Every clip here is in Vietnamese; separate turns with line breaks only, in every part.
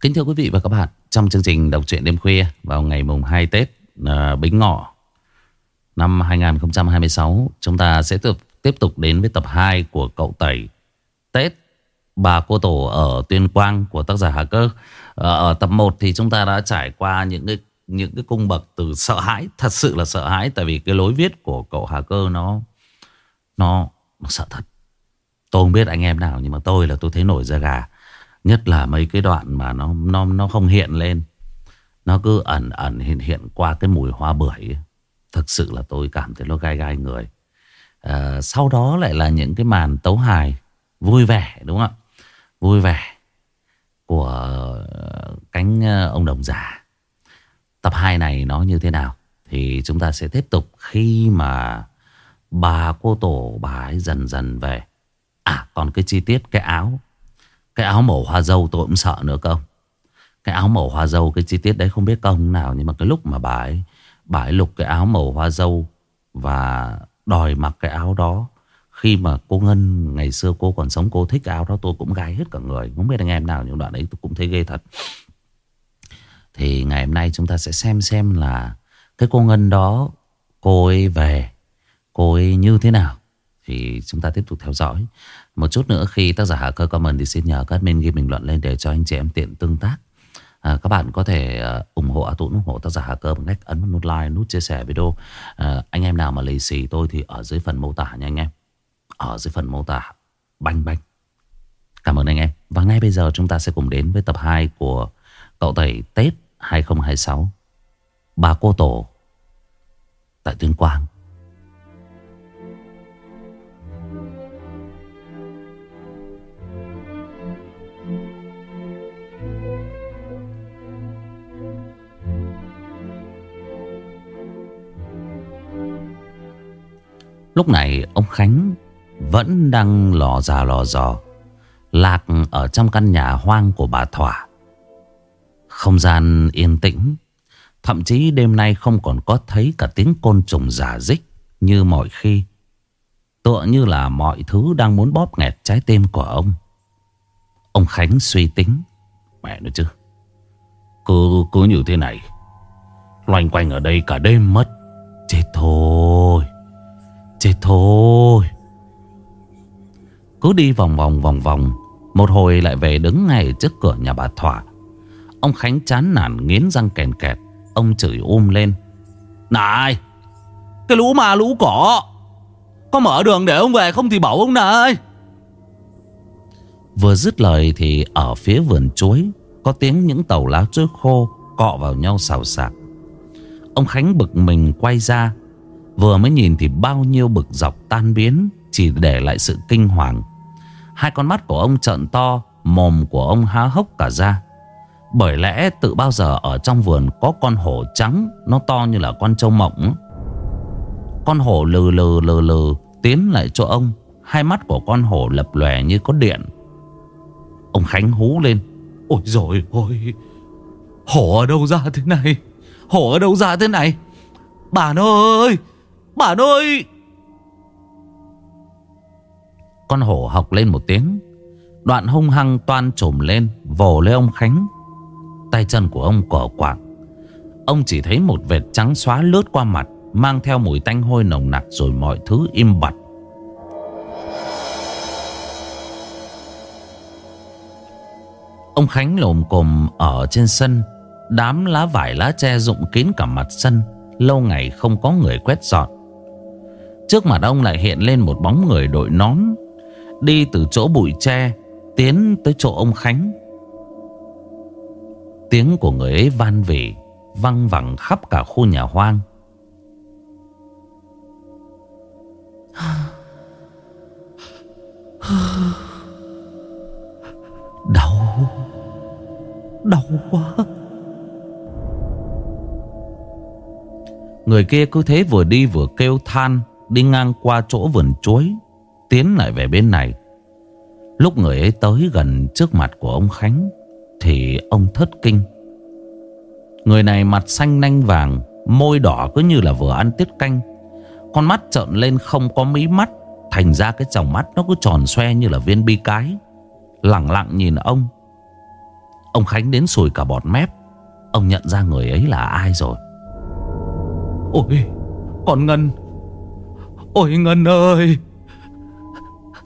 Kính thưa quý vị và các bạn, trong chương trình đọc truyện đêm khuya vào ngày mùng 2 Tết à, Bính Ngọ năm 2026, chúng ta sẽ tiếp, tiếp tục đến với tập 2 của cậu Tẩy Tết Bà Cô Tổ ở Tuyên Quang của tác giả Hà Cơ. Ở, ở tập 1 thì chúng ta đã trải qua những cái những cái cung bậc từ sợ hãi, thật sự là sợ hãi tại vì cái lối viết của cậu Hà Cơ nó nó, nó sợ thật. Tôi không biết anh em nào nhưng mà tôi là tôi thấy nổi da gà. Nhất là mấy cái đoạn mà nó nó nó không hiện lên. Nó cứ ẩn ẩn hiện hiện qua cái mùi hoa bưởi. ấy. Thực sự là tôi cảm thấy nó gai gai người. À, sau đó lại là những cái màn tấu hài vui vẻ đúng không ạ? Vui vẻ của ờ, cánh ờ, ông đồng già. Tập 2 này nó như thế nào? Thì chúng ta sẽ tiếp tục khi mà bà cô tổ bà ấy dần dần về. À còn cái chi tiết cái áo cái áo màu hoa dâu tôi cũng sợ nữa công Cái áo màu hoa dâu, Cái chi tiết đấy không biết công nào, Nhưng mà cái lúc mà bà ấy Bà ấy lục cái áo màu hoa dâu Và đòi mặc cái áo đó, Khi mà cô Ngân, Ngày xưa cô còn sống, cô thích cái áo đó, Tôi cũng gai hết cả người. Không biết anh em nào nhưng đoạn đấy tôi cũng thấy ghê thật. Thì ngày hôm nay chúng ta sẽ xem xem là Cái cô Ngân đó, Cô ấy về, Cô ấy như thế nào. Thì chúng ta tiếp tục theo dõi. Một chút nữa khi tác giả Hà Cơ comment Thì xin nhờ các admin ghi bình luận lên Để cho anh chị em tiện tương tác. À, Các bạn có thể à, ủng hộ A tụi ủng hộ tác giả Hà Cơ Bằng cách ấn nút like, nút chia sẻ video. À, Anh em nào mà lì xì tôi Thì ở dưới phần mô tả nha anh em. Ở dưới phần mô tả. Banh banh Cảm ơn anh em. Và ngay bây giờ chúng ta sẽ cùng đến với tập 2 Của Cậu Tẩy Tết 2026 Bà Cô Tổ Tại Tuyên Quang. Lúc này ông Khánh vẫn đang lò già lò dò Lạc ở trong căn nhà hoang của bà Thỏa. Không gian yên tĩnh Thậm chí đêm nay không còn có thấy cả tiếng côn trùng giả dích như mọi khi. Tựa như là mọi thứ đang muốn bóp nghẹt trái tim của ông. Ông Khánh suy tính. Mẹ nói chứ Cứ, cứ như thế này Loanh quanh ở đây cả đêm mất. Chết thôi. Chết thôi. Cứ đi vòng vòng vòng vòng, Một hồi lại về đứng ngay trước cửa nhà bà Thỏa. Ông Khánh chán nản nghiến răng kèn kẹt, Ông chửi um lên. Này, Cái lũ mà lũ cỏ, Có mở đường để ông về không thì bảo ông này. Vừa dứt lời thì ở phía vườn chuối, Có tiếng những tàu lá chuối khô Cọ vào nhau xào xạc. Ông Khánh bực mình quay ra Vừa mới nhìn thì bao nhiêu bực dọc tan biến, Chỉ để lại sự kinh hoàng. Hai con mắt của ông trợn to, Mồm của ông há hốc cả ra. Bởi lẽ tự bao giờ ở trong vườn Có con hổ trắng, Nó to như là con trâu mộng. Con hổ lừ lừ lừ lừ Tiến lại chỗ ông, Hai mắt của con hổ lập lòe như có điện. Ông Khánh hú lên. Ôi rồi ôi, Hổ ở đâu ra thế này? Hổ ở đâu ra thế này? Bà ơi! Bà ơi. Con hổ học lên một tiếng. Đoạn hung hăng toan trồm lên, Vồ lên ông Khánh. Tay chân của ông cỏ quạng. Ông chỉ thấy một vệt trắng xóa lướt qua mặt, Mang theo mùi tanh hôi nồng nặc Rồi mọi thứ im bặt. Ông Khánh lồm cồm ở trên sân, Đám lá vải lá tre rụng kín cả mặt sân, Lâu ngày không có người quét dọn. Trước mặt ông lại hiện lên một bóng người đội nón Đi từ chỗ bụi tre Tiến tới chỗ ông Khánh. Tiếng của người ấy van vỉ Văng vẳng khắp cả khu nhà hoang. Đau Đau quá. Người kia cứ thế vừa đi vừa kêu than Đi ngang qua chỗ vườn chuối, Tiến lại về bên này. Lúc người ấy tới gần trước mặt của ông Khánh Thì ông thất kinh. Người này mặt xanh nanh vàng, Môi đỏ cứ như là vừa ăn tiết canh. Con mắt trợn lên không có mí mắt, Thành ra cái tròng mắt nó cứ tròn xoe như là viên bi cái. Lặng lặng nhìn ông. Ông Khánh đến sùi cả bọt mép. Ông nhận ra người ấy là ai rồi?
Ôi, Con Ngân Ôi Ngân ơi.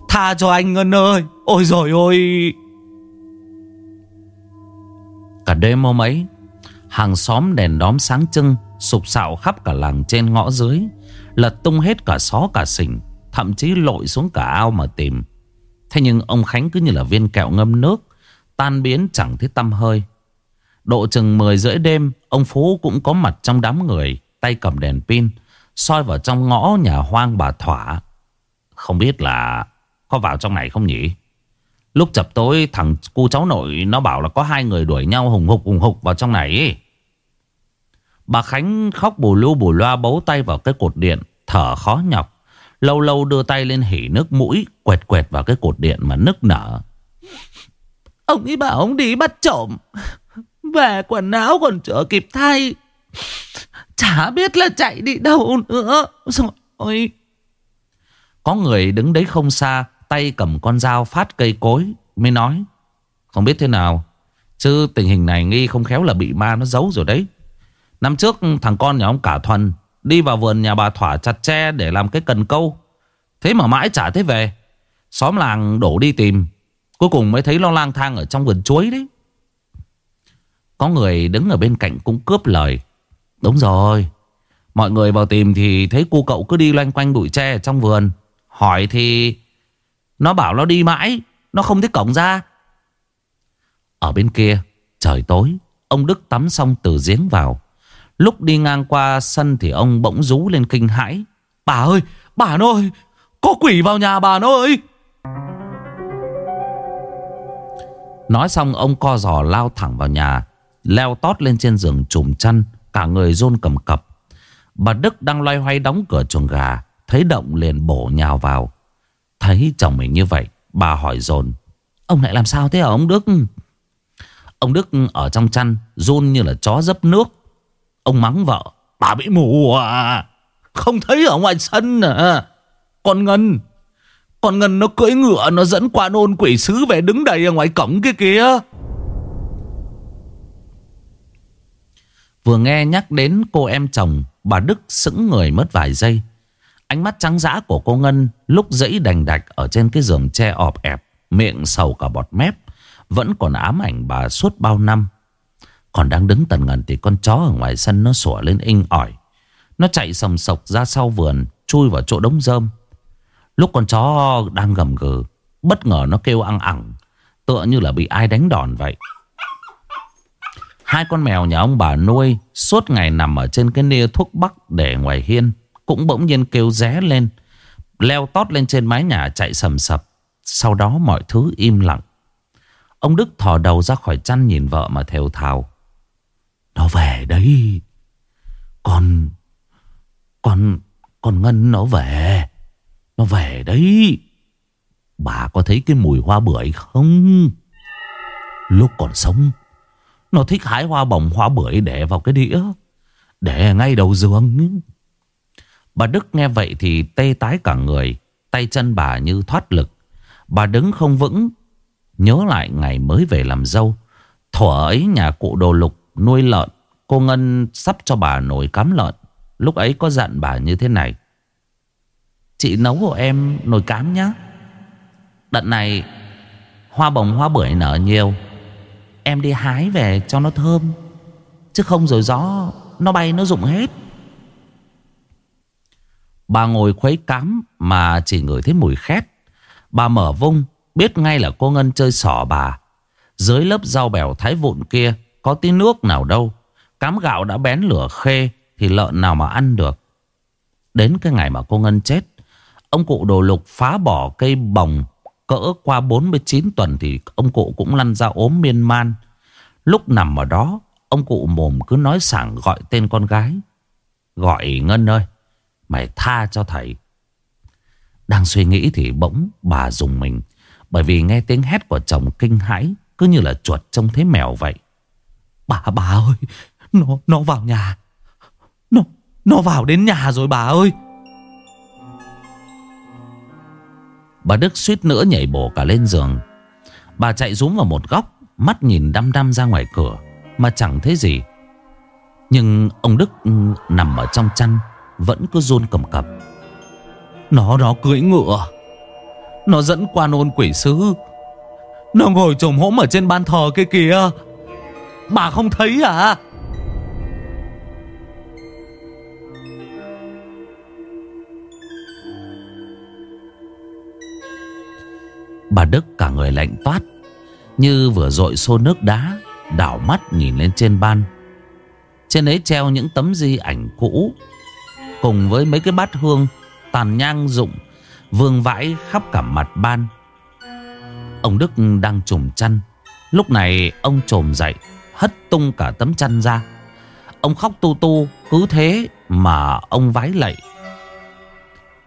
Tha cho anh Ngân ơi. Ôi rồi ôi
Cả đêm hôm ấy, Hàng xóm đèn đóm sáng trưng, Sục sạo khắp cả làng trên ngõ dưới, Lật tung hết cả xó cả xỉnh, Thậm chí lội xuống cả ao mà tìm. Thế nhưng ông Khánh cứ như là viên kẹo ngâm nước, Tan biến chẳng thấy tâm hơi. Độ chừng 10 rưỡi đêm, Ông Phú cũng có mặt trong đám người, Tay cầm đèn pin soi vào trong ngõ nhà hoang bà Thỏa. Không biết là Có vào trong này không nhỉ? Lúc chập tối, thằng cu cháu nội Nó bảo là có hai người đuổi nhau hùng hục hùng hục vào trong này Bà Khánh khóc bù lưu bù loa, bấu tay vào cái cột điện, Thở khó nhọc. Lâu lâu đưa tay lên hỉ nước mũi, Quẹt quẹt vào cái cột điện mà nức nở.
Ông ấy bảo ông đi bắt trộm. Về quần áo còn chưa kịp thay. Chả biết là chạy đi đâu nữa. Rồi.
Có người đứng đấy không xa, Tay cầm con dao phát cây cối, Mới nói, Không biết thế nào, Chứ tình hình này nghi không khéo là bị ma nó giấu rồi đấy. Năm trước thằng con nhà ông cả thuần Đi vào vườn nhà bà Thỏa chặt tre Để làm cái cần câu. Thế mà mãi chả thấy về. Xóm làng đổ đi tìm, Cuối cùng mới thấy lo lang thang ở trong vườn chuối đấy. Có người đứng ở bên cạnh cũng cướp lời. Đúng rồi. Mọi người vào tìm thì thấy cô cậu cứ đi loanh quanh bụi tre ở trong vườn. Hỏi thì Nó bảo nó đi mãi, Nó không thấy cổng ra. Ở bên kia, Trời tối, Ông Đức tắm xong từ giếng vào. Lúc đi ngang qua sân thì ông bỗng rú lên kinh hãi.
Bà ơi Bà ơi, Có quỷ vào nhà bà ơi.
Nói xong, ông co giò lao thẳng vào nhà, Leo tót lên trên giường trùm chăn. Cả người rôn cầm cập. Bà Đức đang loay hoay đóng cửa chuồng gà, Thấy động liền bổ nhào vào. Thấy chồng mình như vậy, Bà hỏi dồn, Ông lại làm sao thế hả ông Đức? Ông Đức ở trong chăn run như là chó dấp nước. Ông mắng vợ,
Bà bị mù à? Không thấy ở ngoài sân à? Con Ngân Con Ngân nó cưỡi ngựa, Nó dẫn qua nôn quỷ sứ về đứng đầy ở ngoài cổng kia kìa.
Vừa nghe nhắc đến cô em chồng, Bà Đức sững người mất vài giây. Ánh mắt trắng dã của cô Ngân Lúc dẫy đành đạch ở trên cái giường tre ọp ẹp, Miệng sầu cả bọt mép, Vẫn còn ám ảnh bà suốt bao năm. Còn đang đứng tần ngần Thì con chó ở ngoài sân nó sủa lên inh ỏi. Nó chạy sầm sộc ra sau vườn, Chui vào chỗ đống rơm. Lúc con chó đang gầm gừ, Bất ngờ nó kêu ăn ẳng, Tựa như là bị ai đánh đòn vậy. Hai con mèo nhà ông bà nuôi Suốt ngày nằm ở trên cái nia thuốc bắc Để ngoài hiên, Cũng bỗng nhiên kêu ré lên, Leo tót lên trên mái nhà chạy sầm sập. Sau đó mọi thứ im lặng. Ông Đức thò đầu ra khỏi chăn nhìn vợ mà thều thào. Nó về đấy. Con Con Con Ngân nó về. Nó về đấy. Bà có thấy cái mùi hoa bưởi không? Lúc còn sống nó thích hái hoa bồng, hoa bưởi để vào cái đĩa, Để ngay đầu giường. Bà Đức nghe vậy thì tê tái cả người, Tay chân bà như thoát lực. Bà đứng không vững, Nhớ lại ngày mới về làm dâu. Thuở ấy nhà cụ đồ lục nuôi lợn, Cô Ngân sắp cho bà nồi cám lợn. Lúc ấy có dặn bà như thế này. Chị nấu của em nồi cám nhá. Đợt này, Hoa bồng, hoa bưởi nở nhiều. Em đi hái về cho nó thơm. Chứ không rồi gió, Nó bay nó rụng hết. Bà ngồi khuấy cám Mà chỉ ngửi thấy mùi khét. Bà mở vung, Biết ngay là cô Ngân chơi sỏ bà. Dưới lớp rau bèo thái vụn kia, Có tí nước nào đâu. Cám gạo đã bén lửa khê, Thì lợn nào mà ăn được. Đến cái ngày mà cô Ngân chết, Ông cụ đồ lục phá bỏ cây bồng Cỡ qua 49 tuần thì ông cụ cũng lăn ra ốm miên man. Lúc nằm ở đó, ông cụ mồm cứ nói sảng gọi tên con gái. Gọi Ngân ơi, mày tha cho thầy. Đang suy nghĩ thì bỗng bà dùng mình. Bởi vì nghe tiếng hét của chồng kinh hãi, cứ như là chuột trông thấy mèo vậy. Bà, bà ơi, nó, nó vào nhà. Nó, nó vào đến nhà rồi bà ơi. Bà Đức suýt nữa nhảy bổ cả lên giường. Bà chạy rúm vào một góc, Mắt nhìn đăm đăm ra ngoài cửa, Mà chẳng thấy gì. Nhưng ông Đức ừ, nằm ở trong chăn, Vẫn cứ run cầm cập.
Nó nó cưỡi ngựa. Nó dẫn quan ôn quỷ sứ. Nó ngồi trồm hỗm ở trên ban thờ kia kìa. Bà không thấy à?
Bà Đức cả người lạnh toát, Như vừa dội xô nước đá, Đảo mắt nhìn lên trên ban. Trên ấy treo những tấm di ảnh cũ, Cùng với mấy cái bát hương Tàn nhang rụng, Vương vãi khắp cả mặt ban. Ông Đức đang trùm chăn. Lúc này, ông trồm dậy, Hất tung cả tấm chăn ra. Ông khóc tu tu, Cứ thế mà ông vái lạy.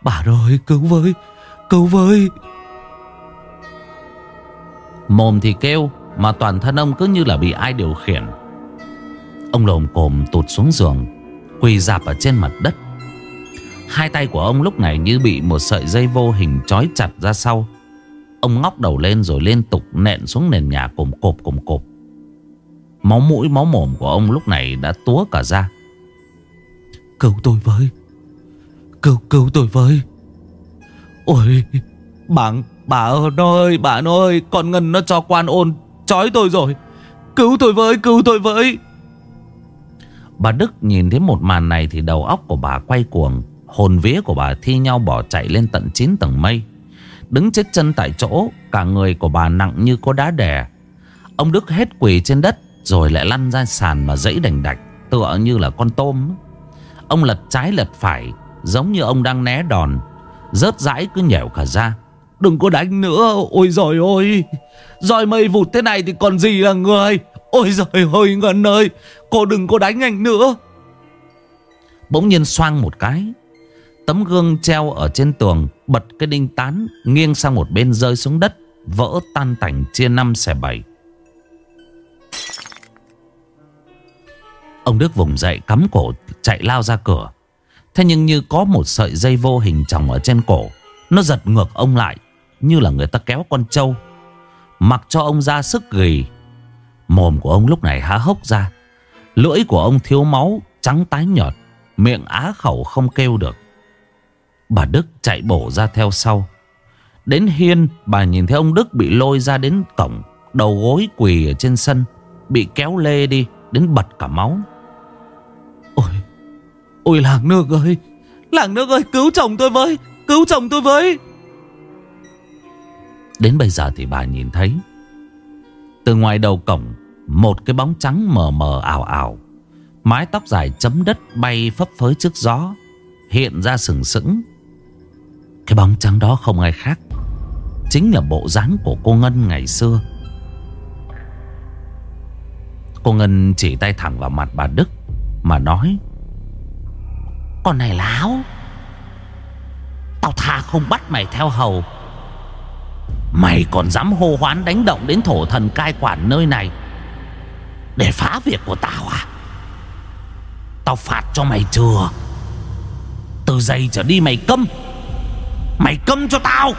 Bà ơi, cứu với Cứu với
Mồm thì kêu, Mà toàn thân ông cứ như là bị ai điều khiển. Ông lồm cồm tụt xuống giường, Quỳ dạp ở trên mặt đất. Hai tay của ông lúc này như bị một sợi dây vô hình trói chặt ra sau. Ông ngóc đầu lên rồi liên tục nện xuống nền nhà cồm cộp cồm cộp. Máu mũi, máu mồm của ông lúc này đã túa cả ra.
Cứu tôi với. Cứu cứu tôi với. Ôi Bạn Bà ơi bà ơi, Con Ngân nó cho quan ôn Chói tôi rồi. Cứu tôi với, cứu tôi với.
Bà Đức nhìn thấy một màn này Thì đầu óc của bà quay cuồng. Hồn vía của bà thi nhau bỏ chạy lên tận 9 tầng mây. Đứng chết chân tại chỗ, Cả người của bà nặng như có đá đè. Ông Đức hết quỳ trên đất, Rồi lại lăn ra sàn mà dẫy đành đạch, Tựa như là con tôm. Ông lật trái lật phải, Giống như ông đang né đòn. Rớt rãi cứ nhẻo cả ra.
Đừng có đánh nữa. Ôi giời ơi. Rồi mây vụt thế này thì còn gì là người? Ôi giời ơi, Ngân ơi. Cô đừng có đánh anh nữa.
Bỗng nhiên xoang một cái. Tấm gương treo ở trên tường Bật cái đinh tán, Nghiêng sang một bên rơi xuống đất, Vỡ tan tành chia năm xẻ bảy. Ông Đức vùng dậy, cắm cổ, chạy lao ra cửa. Thế nhưng như có một sợi dây vô hình tròng ở trên cổ, Nó giật ngược ông lại. Như là người ta kéo con trâu. Mặc cho ông ra sức gầy. Mồm của ông lúc này há hốc ra. Lưỡi của ông thiếu máu, Trắng tái nhợt. Miệng á khẩu không kêu được. Bà Đức chạy bổ ra theo sau. Đến hiên, Bà nhìn thấy ông Đức bị lôi ra đến cổng, Đầu gối quỳ ở trên sân, Bị kéo lê đi, Đến bật cả máu.
Ôi Ôi làng nước ơi, Làng nước ơi, cứu chồng tôi với, Cứu chồng tôi với.
Đến bây giờ thì bà nhìn thấy. Từ ngoài đầu cổng, Một cái bóng trắng mờ mờ ảo ảo. Mái tóc dài chấm đất bay phấp phới trước gió, Hiện ra sừng sững. Cái bóng trắng đó không ai khác, Chính là bộ dáng của cô Ngân ngày xưa. Cô Ngân chỉ tay thẳng vào mặt bà Đức, Mà nói, Con này láo Tao thà không bắt mày theo hầu. Mày còn dám hô hoán đánh động đến thổ thần cai quản nơi này Để phá việc của tao à? Tao phạt cho mày chưa Từ giây trở đi mày câm. Mày câm cho tao.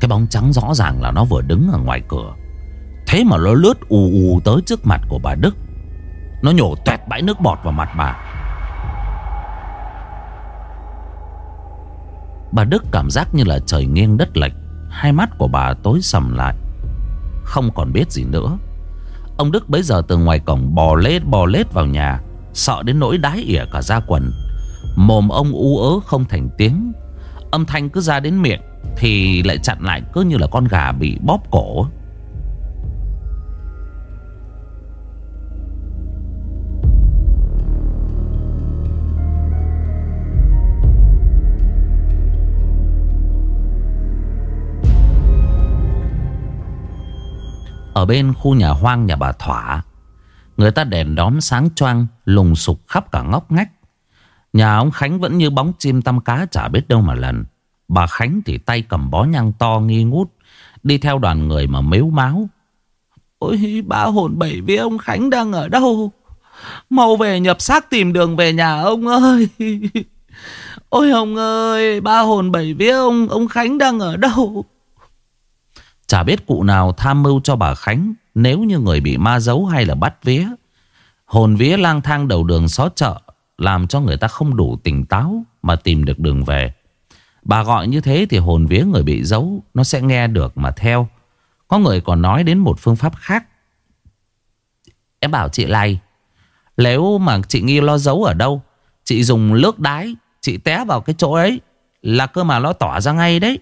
Cái bóng trắng rõ ràng là nó vừa đứng ở ngoài cửa. Thế mà nó lướt ù ù tới trước mặt của bà Đức. Nó nhổ tuẹt bãi nước bọt vào mặt bà. Bà Đức cảm giác như là trời nghiêng đất lệch. Hai mắt của bà tối sầm lại. Không còn biết gì nữa. Ông Đức bấy giờ từ ngoài cổng bò lết bò lết vào nhà, Sợ đến nỗi đái ỉa cả da quần. Mồm ông u ớ không thành tiếng. Âm thanh cứ ra đến miệng Thì lại chặn lại cứ như là con gà bị bóp cổ. Ở bên khu nhà hoang nhà bà Thỏa. Người ta đèn đóm sáng choang, Lùng sục khắp cả ngóc ngách. Nhà ông Khánh vẫn như bóng chim tăm cá Chả biết đâu mà lần. Bà Khánh thì tay cầm bó nhang to nghi ngút, Đi theo đoàn người mà mếu máu
Ôi bà hồn bảy vía ông Khánh đang ở đâu? Mau về nhập xác tìm đường về nhà ông ơi. Ôi ông ơi, Ba hồn bảy vía ông Ông Khánh đang ở đâu?
Chả biết cụ nào tham mưu cho bà Khánh Nếu như người bị ma giấu hay là bắt vía. Hồn vía lang thang đầu đường xó chợ, Làm cho người ta không đủ tỉnh táo Mà tìm được đường về. Bà gọi như thế thì hồn vía người bị giấu Nó sẽ nghe được mà theo. Có người còn nói đến một phương pháp khác. Em bảo chị này Nếu mà chị nghi lo giấu ở đâu, Chị dùng nước đái, Chị té vào cái chỗ ấy Là cơ mà nó tỏa ra ngay đấy.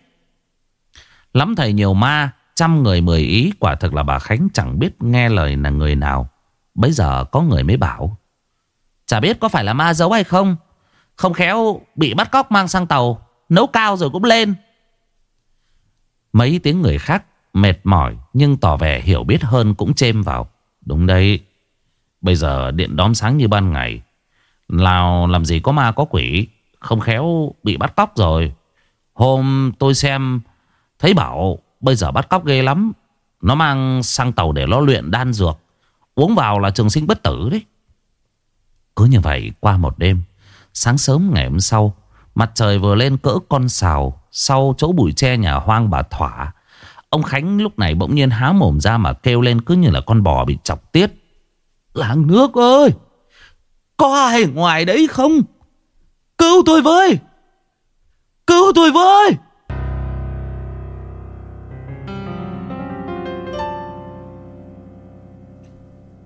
Lắm thầy nhiều ma Trăm người mười ý Quả thực là bà Khánh chẳng biết nghe lời là người nào. Bây giờ có người mới bảo, Chả biết có phải là ma giấu hay không? Không khéo bị bắt cóc mang sang tàu, Nấu cao rồi cũng lên. Mấy tiếng người khác Mệt mỏi nhưng tỏ vẻ hiểu biết hơn cũng chêm vào. Đúng đấy, Bây giờ điện đóm sáng như ban ngày, Lào làm gì có ma có quỷ, Không khéo bị bắt cóc rồi. Hôm tôi xem, Thấy bảo bây giờ bắt cóc ghê lắm. Nó mang sang tàu để lo luyện, đan dược. Uống vào là trường sinh bất tử đấy. Cứ như vậy, qua một đêm, Sáng sớm ngày hôm sau, Mặt trời vừa lên cỡ con xào Sau chỗ bụi tre nhà hoang bà Thỏa. Ông Khánh lúc này bỗng nhiên há mồm ra mà kêu lên cứ như là con bò bị chọc tiết.
Làng nước ơi, Có ai ngoài đấy không? Cứu tôi với! Cứu tôi với!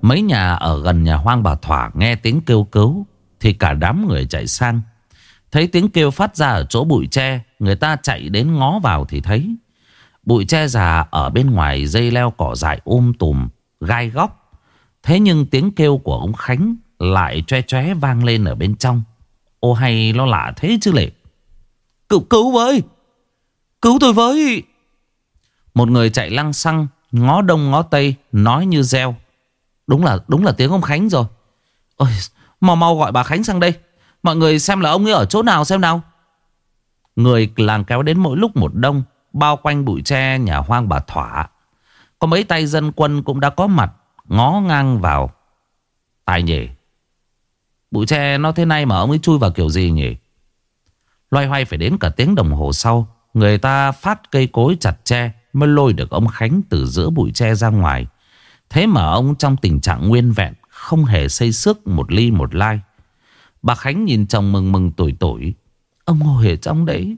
Mấy nhà ở gần nhà hoang bà Thỏa nghe tiếng kêu cứu Thì cả đám người chạy sang. Thấy tiếng kêu phát ra ở chỗ bụi tre Người ta chạy đến ngó vào thì thấy. Bụi tre già ở bên ngoài dây leo cỏ dại um tùm Gai góc. Thế nhưng tiếng kêu của ông Khánh Lại choe choé vang lên ở bên trong. Ô hay nó lạ thế chứ lệ.
Cứu, cứu với. Cứu tôi với.
Một người chạy lăng xăng Ngó đông ngó tây Nói như reo Đúng là đúng là tiếng ông Khánh rồi. Ôi, mau mau gọi bà Khánh sang đây. Mọi người xem là ông ấy ở chỗ nào, xem nào. Người làng kéo đến mỗi lúc một đông, Bao quanh bụi tre nhà hoang bà Thỏa. Có mấy tay dân quân cũng đã có mặt, Ngó ngang vào. Tài nhỉ, Bụi tre nó thế này mà ông ấy chui vào kiểu gì nhỉ? Loay hoay phải đến cả tiếng đồng hồ sau, Người ta phát cây cối chặt tre Mới lôi được ông Khánh từ giữa bụi tre ra ngoài. Thế mà ông trong tình trạng nguyên vẹn, Không hề xây sức một ly một lai. Bà Khánh nhìn chồng mừng mừng tuổi tuổi. Ông ngồi ở trong đấy.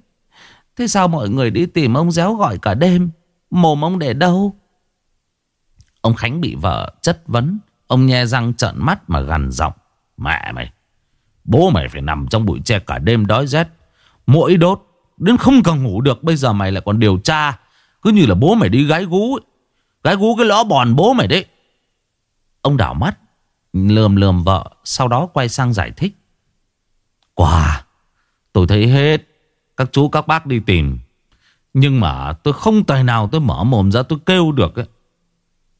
Thế sao mọi người đi tìm ông réo gọi cả đêm? Mồm ông để đâu? Ông Khánh bị vợ chất vấn. Ông nhe răng trợn mắt mà gằn giọng. Mẹ mày, Bố mày phải nằm trong bụi tre cả đêm đói rét. Mỗi đốt Đến không cần ngủ được, Bây giờ mày lại còn điều tra. Cứ như là bố mày đi gái gú ấy. Gái gú cái lõ bòn bố mày đấy. Ông đảo mắt, Lườm lườm vợ, Sau đó quay sang giải thích. Quả, Tôi thấy hết. Các chú, các bác đi tìm. Nhưng mà tôi không tài nào tôi mở mồm ra tôi kêu được ấy.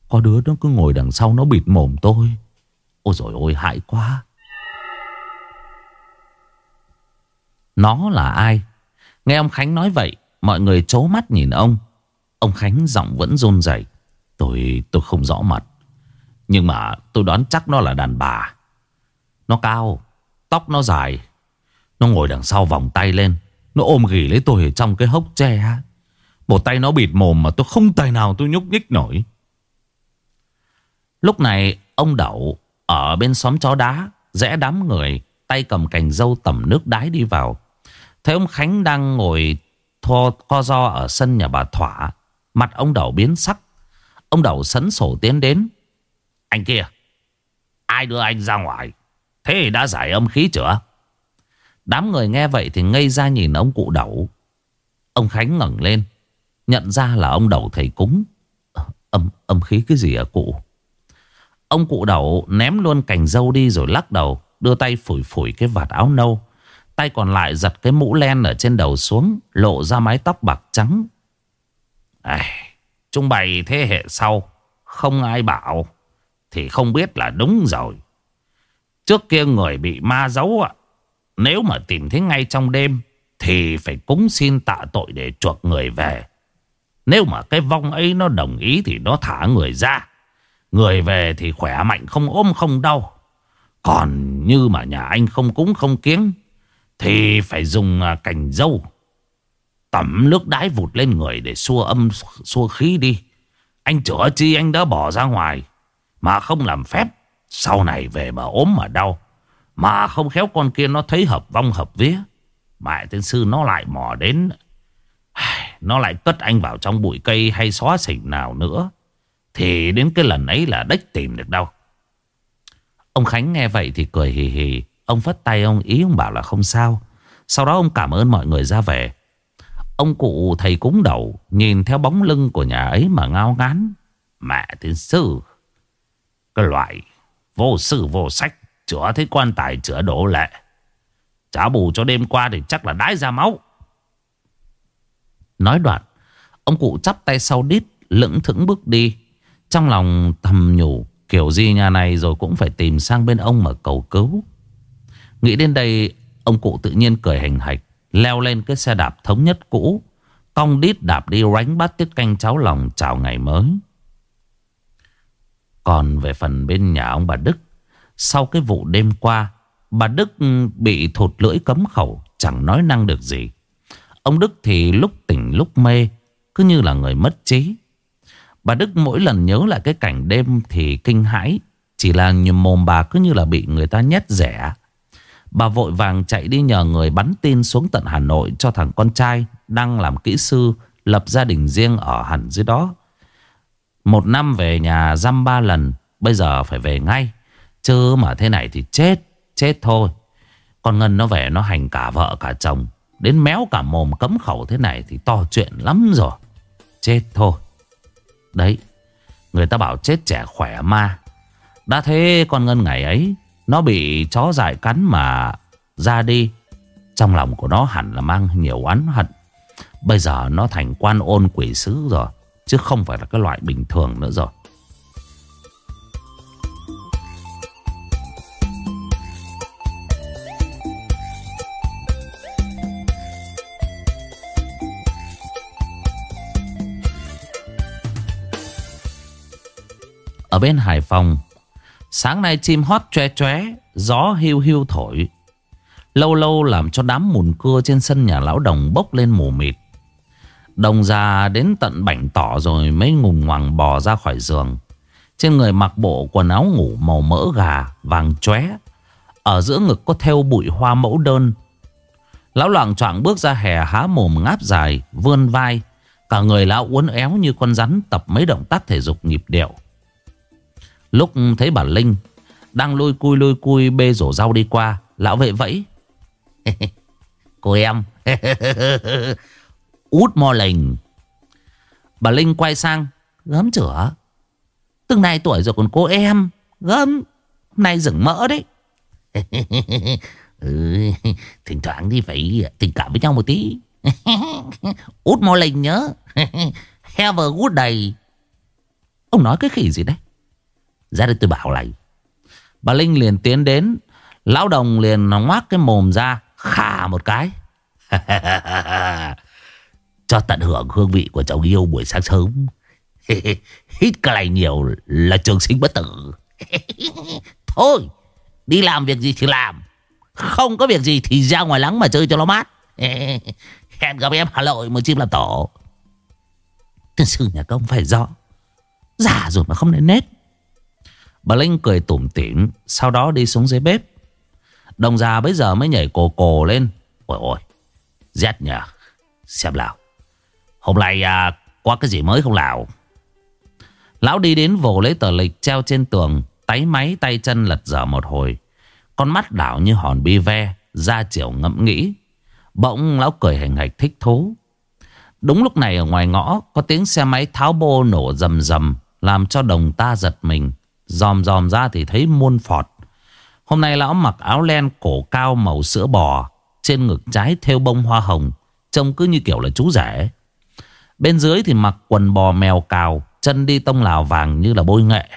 Có đứa nó cứ ngồi đằng sau nó bịt mồm tôi. Ôi dồi ôi hại quá. Nó là ai? Nghe ông Khánh nói vậy, Mọi người chố mắt nhìn ông. Ông Khánh giọng vẫn run rẩy. Tôi tôi không rõ mặt. Nhưng mà tôi đoán chắc nó là đàn bà. Nó cao, Tóc nó dài. Nó ngồi đằng sau vòng tay lên. Nó ôm ghì lấy tôi ở trong cái hốc tre. Một tay nó bịt mồm mà tôi không tay nào tôi nhúc nhích nổi. Lúc này, ông Đậu Ở bên xóm chó đá, Rẽ đám người, Tay cầm cành dâu tẩm nước đái đi vào. Thấy ông Khánh đang ngồi Thô co do ở sân nhà bà Thỏa, Mặt ông Đậu biến sắc. Ông đầu sấn sổ tiến đến. Anh kia Ai đưa anh ra ngoài? Thế đã giải âm khí chưa? Đám người nghe vậy thì ngây ra nhìn ông cụ đầu, Ông Khánh ngẩng lên Nhận ra là ông đầu thầy cúng. Âm âm khí cái gì à cụ? Ông cụ đầu ném luôn cành dâu đi rồi lắc đầu Đưa tay phủi phủi cái vạt áo nâu. Tay còn lại giật cái mũ len ở trên đầu xuống Lộ ra mái tóc bạc trắng. À, Trung bày thế hệ sau, Không ai bảo, Thì không biết là đúng rồi. Trước kia người bị ma giấu ạ, Nếu mà tìm thấy ngay trong đêm, Thì phải cúng xin tạ tội để chuộc người về. Nếu mà cái vong ấy nó đồng ý Thì nó thả người ra. Người về thì khỏe mạnh, không ốm, không đau. Còn như mà nhà anh không cúng, không kiếng, Thì phải dùng à, cành dâu. Tẩm nước đái vụt lên người Để xua âm, xua khí đi. Anh chữa chi anh đã bỏ ra ngoài. Mà không làm phép, Sau này về mà ốm mà đau. Mà không khéo con kia nó thấy hợp vong hợp vía. Mẹ tiên sư nó lại mò đến. Nó lại cất anh vào trong bụi cây hay xóa xỉnh nào nữa. Thì đến cái lần ấy là đếch tìm được đâu. Ông Khánh nghe vậy thì cười hì hì. Ông phất tay ông ý, ông bảo là không sao. Sau đó ông cảm ơn mọi người ra về. Ông cụ thầy cúng đầu Nhìn theo bóng lưng của nhà ấy mà ngao ngán. Mẹ tiên sư, Cái loại vô sư vô sách, Chữa thấy quan tài, chữa đổ lệ. Trả bù cho đêm qua thì chắc là đái ra máu. Nói đoạn, Ông cụ chắp tay sau đít, Lững thững bước đi. Trong lòng thầm nhủ, Kiểu gì nhà này rồi cũng phải tìm sang bên ông mà cầu cứu. Nghĩ đến đây, Ông cụ tự nhiên cười hành hạch. Leo lên cái xe đạp thống nhất cũ, Cong đít đạp đi ránh bát tiết canh cháo lòng chào ngày mới. Còn về phần bên nhà ông bà Đức, Sau cái vụ đêm qua, Bà Đức bị thụt lưỡi cấm khẩu, Chẳng nói năng được gì. Ông Đức thì lúc tỉnh lúc mê, Cứ như là người mất trí. Bà Đức mỗi lần nhớ lại cái cảnh đêm Thì kinh hãi, Chỉ là mồm bà cứ như là bị người ta nhét rẻ. Bà vội vàng chạy đi nhờ người bắn tin xuống tận Hà Nội Cho thằng con trai đang làm kỹ sư Lập gia đình riêng ở hẳn dưới đó. Một năm về nhà dăm ba lần, Bây giờ phải về ngay. Chứ mà thế này thì chết Chết thôi. Con Ngân nó về nó hành cả vợ cả chồng. Đến méo cả mồm cấm khẩu thế này Thì to chuyện lắm rồi. Chết thôi. Đấy, Người ta bảo chết trẻ khỏe ma. Đã thế con Ngân ngày ấy nó bị chó dại cắn mà ra đi. Trong lòng của nó hẳn là mang nhiều oán hận. Bây giờ nó thành quan ôn quỷ sứ rồi, Chứ không phải là cái loại bình thường nữa rồi. Ở bên Hải Phòng Sáng nay chim hót tre tre, Gió hiu hiu thổi. Lâu lâu làm cho đám mùn cưa Trên sân nhà lão đồng bốc lên mù mịt. Đồng già đến tận bảnh tỏ rồi Mới ngùng ngoằng bò ra khỏi giường. Trên người mặc bộ quần áo ngủ Màu mỡ gà, vàng chóe. Ở giữa ngực có theo bụi hoa mẫu đơn. Lão loạn choạng bước ra hè há mồm ngáp dài, Vươn vai. Cả người lão uốn éo như con rắn Tập mấy động tác thể dục nhịp điệu. Lúc thấy bà Linh Đang lôi cui lôi cui bê rổ rau đi qua Lão vệ vẫy. Cô em. Út mò lình Bà Linh quay sang. Gớm chửa. Từng này tuổi rồi còn cô em. Gớm. Nay rừng mỡ đấy. Ừ, Thỉnh thoảng đi phải tình cảm với nhau một tí. Út mò lình nhớ. Have a good day. Ông nói cái khỉ gì đấy? Ra đây tôi bảo lại Bà Linh liền tiến đến, Lão đồng liền ngoác cái mồm ra, Khà một cái. Cho tận hưởng hương vị của cháu yêu buổi sáng sớm. Hít cái này nhiều là trường sinh bất tử. Thôi, Đi làm việc gì thì làm. Không có việc gì thì ra ngoài lắng mà chơi cho nó mát. Hẹn gặp em Hà Nội một chim làm tổ. Thật sự nhà công phải rõ. Giả rồi mà không nên nết. Bà Linh cười tủm tỉm Sau đó đi xuống dưới bếp. Đồng già bây giờ mới nhảy cổ cổ lên. Ôi ôi Rét nhờ. Xem nào. Hôm nay à, có cái gì mới không nào? Lão đi đến vồ lấy tờ lịch treo trên tường Táy máy tay chân lật dở một hồi. Con mắt đảo như hòn bi ve Ra chiều ngẫm nghĩ. Bỗng lão cười hành hạch thích thú. Đúng lúc này ở ngoài ngõ Có tiếng xe máy tháo bô nổ rầm rầm Làm cho đồng ta giật mình. Dòm dòm ra thì thấy muôn phọt. Hôm nay lão mặc áo len cổ cao màu sữa bò, Trên ngực trái theo bông hoa hồng, Trông cứ như kiểu là chú rể. Bên dưới thì mặc quần bò mèo cào, Chân đi tông lào vàng như là bôi nghệ.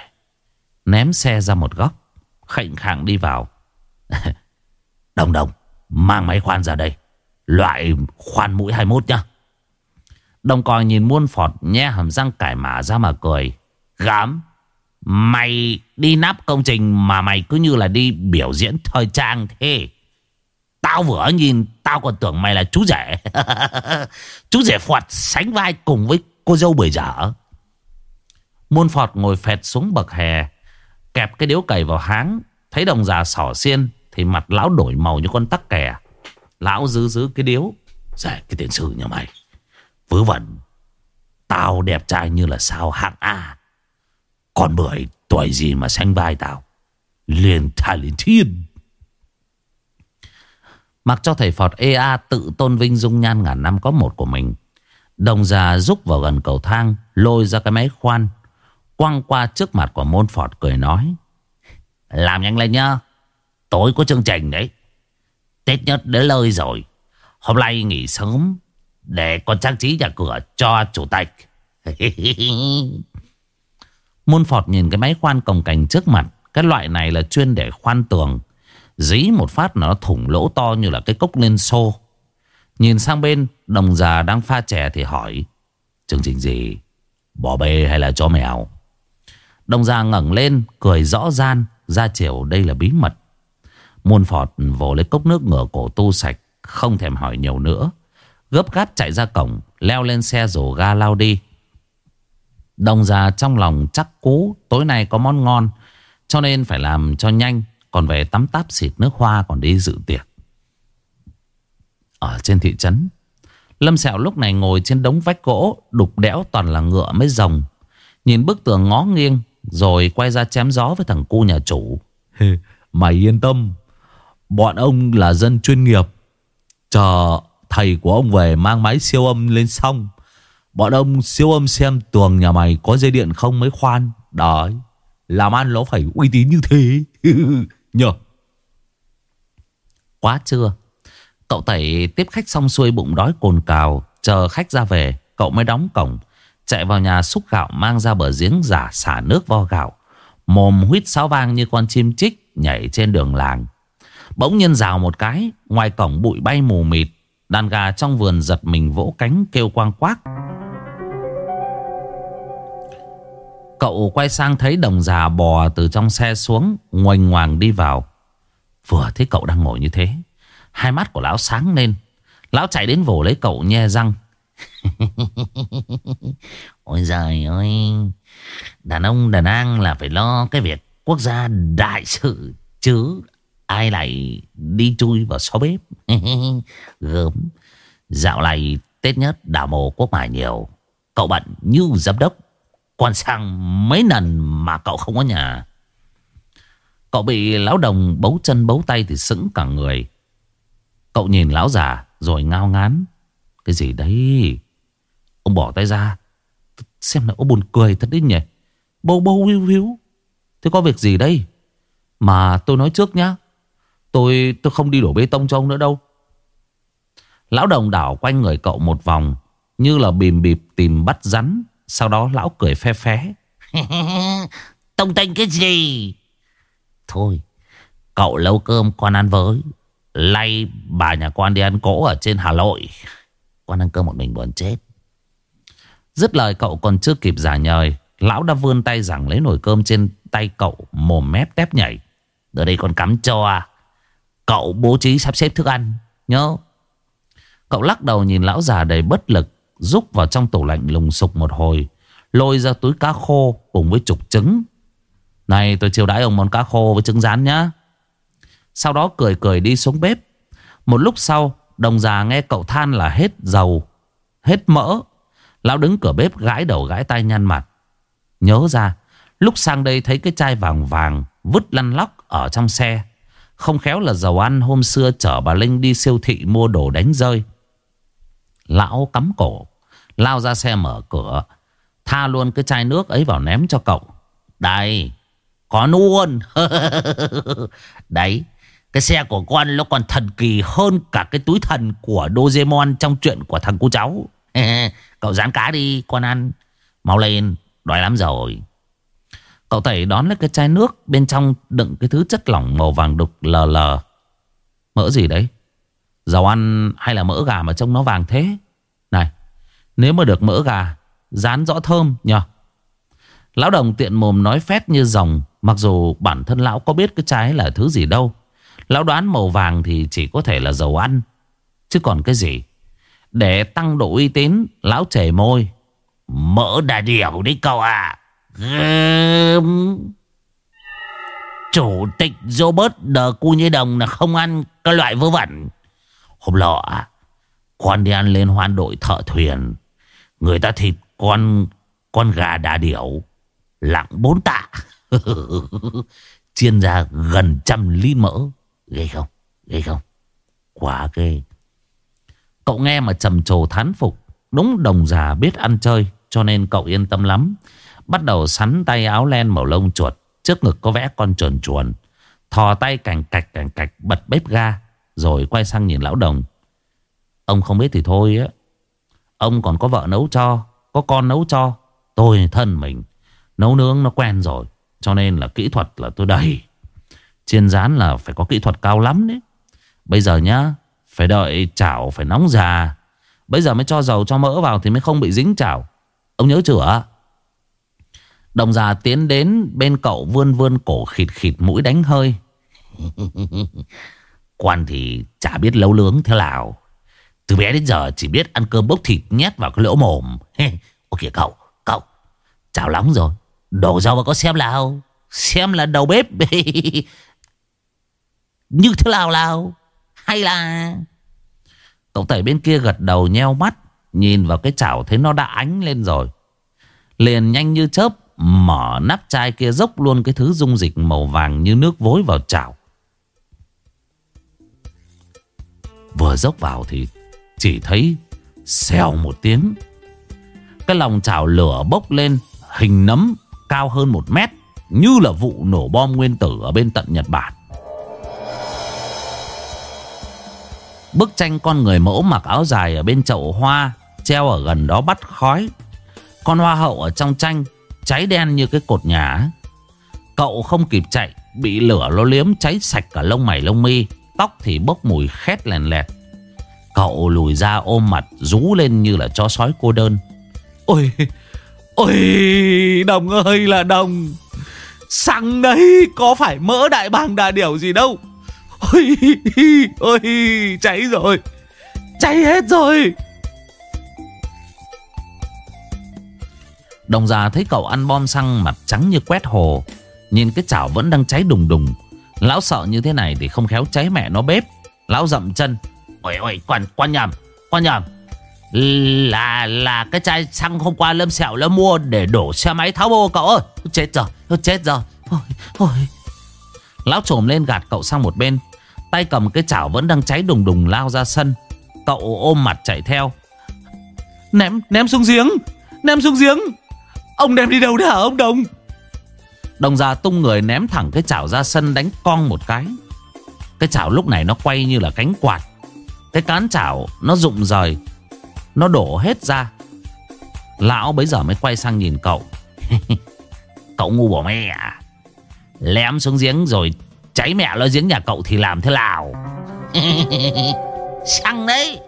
Ném xe ra một góc, Khệnh khạng đi vào. Đồng đồng, Mang máy khoan ra đây. Loại khoan mũi 21 nhá. Đồng còi nhìn muôn phọt Nhe hàm răng cải mã ra mà cười. Gám. Mày đi nắp công trình mà mày cứ như là đi biểu diễn thời trang thế. Tao vừa nhìn, Tao còn tưởng mày là chú rể. Chú rể Phọt sánh vai cùng với cô dâu bưởi dở. Muôn Phọt ngồi phẹt xuống bậc hè, Kẹp cái điếu cày vào háng, Thấy đồng già sỏ xiên Thì mặt lão đổi màu như con tắc kè. Lão giữ giữ cái điếu. Dạ cái tiền sử nhà mày. Vớ vẩn. Tao đẹp trai như là sao hạng A. Còn mười tuổi gì mà sánh vai tao? Liền thả lên thiên. Mặc cho thầy Phọt EA tự tôn vinh dung nhan ngàn năm có một của mình, Đồng già rúc vào gần cầu thang, Lôi ra cái máy khoan, Quăng qua trước mặt của môn Phọt cười nói, Làm nhanh lên nhá, Tối có chương trình đấy. Tết nhất đến lời rồi, Hôm nay nghỉ sớm Để con trang trí nhà cửa cho chủ tịch. Môn Phọt nhìn cái máy khoan cồng cành trước mặt. Cái loại này là chuyên để khoan tường. Dí một phát nó thủng lỗ to như là cái cốc lên xô. Nhìn sang bên, Đồng già đang pha chè thì hỏi, Chương trình gì? Bò bê hay là chó mèo? Đồng già ngẩng lên, Cười rõ gian, Ra chiều đây là bí mật. Môn phọt vồ lấy cốc nước ngửa cổ tu sạch, Không thèm hỏi nhiều nữa. Gấp gáp chạy ra cổng, Leo lên xe rổ ga lao đi. Đồng già trong lòng chắc cú, Tối nay có món ngon, Cho nên phải làm cho nhanh, Còn về tắm táp xịt nước hoa còn đi dự tiệc. Ở trên thị trấn, Lâm Sẹo lúc này ngồi trên đống vách gỗ, Đục đẽo toàn là ngựa mới rồng. Nhìn bức tường ngó nghiêng, Rồi quay ra chém gió với thằng cu nhà chủ.
Mày yên tâm, Bọn ông là dân chuyên nghiệp. Chờ thầy của ông về mang máy siêu âm lên xong Bọn ông siêu âm xem tường nhà mày có dây điện không mới khoan? Đấy, Làm ăn nó phải uy tín như thế. Nhờ.
Quá chưa Cậu tẩy tiếp khách xong xuôi bụng đói cồn cào, Chờ khách ra về, Cậu mới đóng cổng, Chạy vào nhà xúc gạo mang ra bờ giếng giả xả nước vo gạo. Mồm huyết sáo vang như con chim chích Nhảy trên đường làng. Bỗng nhiên rào một cái, Ngoài cổng bụi bay mù mịt Đàn gà trong vườn giật mình vỗ cánh kêu quang quác. Cậu quay sang thấy đồng già bò từ trong xe xuống Ngoành ngoàng đi vào. Vừa thấy cậu đang ngồi như thế, Hai mắt của lão sáng lên. Lão chạy đến vồ lấy cậu nhe răng. Ôi giời ơi, Đàn ông đàn an là phải lo cái việc quốc gia đại sự Chứ ai lại đi chui vào xó bếp? Gớm. Dạo này Tết nhất đào mồ quốc mài nhiều. Cậu bận như giám đốc Còn sang mấy lần mà cậu không có nhà. Cậu bị lão đồng bấu chân bấu tay thì sững cả người. Cậu nhìn lão già rồi ngao ngán. Cái gì đấy? Ông bỏ tay ra. Xem là ông buồn cười thật đấy nhỉ? Bâu bâu hiu hiu. Thế có việc gì đây? Mà tôi nói trước nhá. Tôi tôi không đi đổ bê tông cho ông nữa đâu. Lão đồng đảo quanh người cậu một vòng Như là bìm bịp tìm bắt rắn. Sau đó lão cười phe phé. Tông tênh cái gì? Thôi Cậu lâu cơm con ăn với. Lay bà nhà con đi ăn cỗ ở trên Hà Nội. Con ăn cơm một mình buồn chết. Dứt lời cậu còn chưa kịp giả nhời Lão đã vươn tay giằng lấy nồi cơm trên tay cậu Mồm mép tép nhảy. Ở đây còn cắm cho à Cậu bố trí sắp xếp thức ăn, Nhớ. Cậu lắc đầu nhìn lão già đầy bất lực, Rúc vào trong tủ lạnh lùng sục một hồi, Lôi ra túi cá khô Cùng với chục trứng. Này, tôi chiều đãi ông món cá khô với trứng rán nhá. Sau đó cười cười đi xuống bếp. Một lúc sau, Đồng già nghe cậu than là hết dầu, Hết mỡ. Lão đứng cửa bếp gãi đầu gãi tay nhăn mặt. Nhớ ra, Lúc sang đây thấy cái chai vàng vàng Vứt lăn lóc ở trong xe. Không khéo là giàu ăn hôm xưa chở bà Linh đi siêu thị mua đồ đánh rơi. Lão cắm cổ, Lao ra xe mở cửa, Tha luôn cái chai nước ấy vào ném cho cậu. Đây, Có luôn Đấy, Cái xe của con nó còn thần kỳ hơn cả cái túi thần của Doraemon trong chuyện của thằng cô cháu. Cậu dán cá đi, con ăn. Mau lên, Đói lắm rồi. Cậu tẩy đón lấy cái chai nước Bên trong đựng cái thứ chất lỏng màu vàng đục lờ lờ. Mỡ gì đấy? Dầu ăn hay là mỡ gà mà trông nó vàng thế? Này, Nếu mà được mỡ gà, Rán rõ thơm nhờ. Lão đồng tiện mồm nói phét như rồng, Mặc dù bản thân lão có biết cái trái là thứ gì đâu. Lão đoán màu vàng thì chỉ có thể là dầu ăn, Chứ còn cái gì? Để tăng độ uy tín, Lão chảy môi. Mỡ đà điểu đi cậu à Chủ tịch Robert Đờ Cu Như Đồng là không ăn cái loại vớ vẩn. Hôm lọ, Con đi ăn lên hoan đội thợ thuyền. Người ta thịt con con gà đà điểu. Lặng bốn tạ. Chiên ra gần trăm lít mỡ. Ghê không? Ghê không? Quá ghê. Cậu nghe mà trầm trồ thán phục. Đúng đồng già biết ăn chơi, Cho nên cậu yên tâm lắm. Bắt đầu sắn tay áo len màu lông chuột. Trước ngực có vẽ con chuồn chuồn. Thò tay cành cạch cành cạch, bật bếp ga, Rồi quay sang nhìn lão đồng. Ông không biết thì thôi á. Ông còn có vợ nấu cho, Có con nấu cho. Tôi thân mình, Nấu nướng nó quen rồi. Cho nên là kỹ thuật là tôi đầy. Chiên rán là phải có kỹ thuật cao lắm đấy. Bây giờ nhá, Phải đợi chảo phải nóng già. Bây giờ mới cho dầu cho mỡ vào Thì mới không bị dính chảo. Ông nhớ chưa Đồng già tiến đến bên cậu vươn vươn cổ khịt khịt mũi đánh hơi. Quan thì chả biết lâu lướng thế nào. Từ bé đến giờ chỉ biết ăn cơm bốc thịt nhét vào cái lỗ mồm. Ôi kìa cậu Cậu Chào lắm rồi. Đổ dầu vào có xem nào Xem là đầu bếp. Như thế nào nào? Hay là? Cậu tẩy bên kia gật đầu nheo mắt Nhìn vào cái chảo thấy nó đã ánh lên rồi. Liền nhanh như chớp Mở nắp chai kia dốc luôn cái thứ dung dịch màu vàng như nước vối vào chảo. Vừa dốc vào thì chỉ thấy xèo một tiếng. Cái lòng chảo lửa bốc lên, hình nấm cao hơn một mét, Như là vụ nổ bom nguyên tử ở bên tận Nhật Bản. Bức tranh con người mẫu mặc áo dài ở bên chậu hoa, Treo ở gần đó bắt khói. Con hoa hậu ở trong tranh Cháy đen như cái cột nhà Cậu không kịp chạy, Bị lửa ló liếm cháy sạch cả lông mày lông mi, Tóc thì bốc mùi khét lèn lẹt. Cậu lùi ra ôm mặt, Rú lên như là chó sói cô đơn.
Ôi Ôi, Đồng ơi là đồng. Xăng đấy, có phải mỡ đại bàng đà điểu gì đâu. Ôi Ôi, cháy rồi, Cháy hết rồi.
Đồng già thấy cậu ăn bom xăng mặt trắng như quét hồ. Nhìn cái chảo vẫn đang cháy đùng đùng. Lão sợ như thế này thì không khéo cháy mẹ nó bếp. Lão dậm chân. Ôi ôi quan, quan nhầm Quan nhầm. Là là cái chai xăng hôm qua Lâm Sẹo Lâm mua để đổ xe máy tháo bô cậu ơi. Chết rồi Chết rồi. Ôi ôi. Lão trồm lên gạt cậu sang một bên. Tay cầm cái chảo vẫn đang cháy đùng đùng lao ra sân. Cậu ôm mặt chạy theo.
Ném ném xuống giếng Ném xuống giếng. Ông đem đi đâu đó hả ông Đồng
Đồng già tung người ném thẳng cái chảo ra sân đánh con một cái. Cái chảo lúc này nó quay như là cánh quạt. Cái cán chảo nó rụng rời. Nó đổ hết ra. Lão bấy giờ mới quay sang nhìn cậu. Cậu ngu bỏ mẹ à. Lém xuống giếng rồi Cháy mẹ lo giếng nhà cậu thì làm thế nào? Xăng đấy.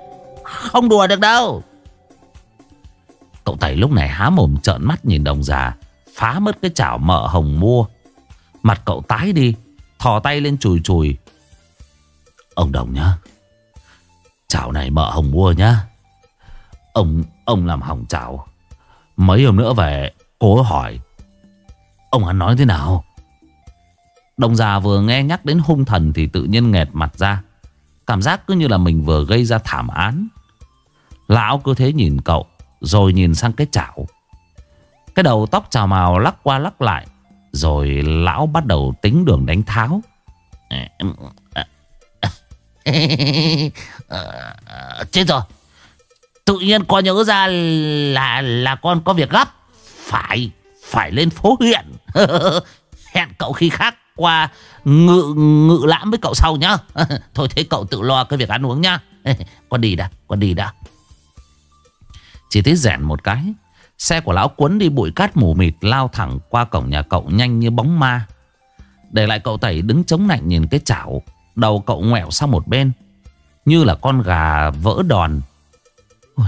Không đùa được đâu. Cậu Tẩy lúc này há mồm trợn mắt nhìn đồng già, Phá mất cái chảo mỡ hồng mua. Mặt cậu tái đi, Thò tay lên chùi chùi. Ông Đồng nhá, Chảo này mỡ hồng mua nhá. Ông ông làm hỏng chảo. Mấy hôm nữa về Cố hỏi, Ông hắn nói thế nào? Đồng già vừa nghe nhắc đến hung thần Thì tự nhiên nghẹt mặt ra. Cảm giác cứ như là mình vừa gây ra thảm án. Lão cứ thế nhìn cậu rồi nhìn sang cái chảo. Cái đầu tóc trào màu lắc qua lắc lại, Rồi lão bắt đầu tính đường đánh tháo. Chết rồi. Tự nhiên con nhớ ra là là con có việc gấp. Phải Phải lên phố huyện. Hẹn cậu khi khác qua ngự ngự lãm với cậu sau nhá. Thôi thế cậu tự lo cái việc ăn uống nhá. Con đi đã, Con đi đã. Chỉ thấy rèn một cái. Xe của lão cuốn đi bụi cát mù mịt Lao thẳng qua cổng nhà cậu nhanh như bóng ma. Để lại cậu tẩy đứng chống nạnh nhìn cái chảo. Đầu cậu ngoẹo sang một bên. Như là con gà vỡ đòn. Ôi,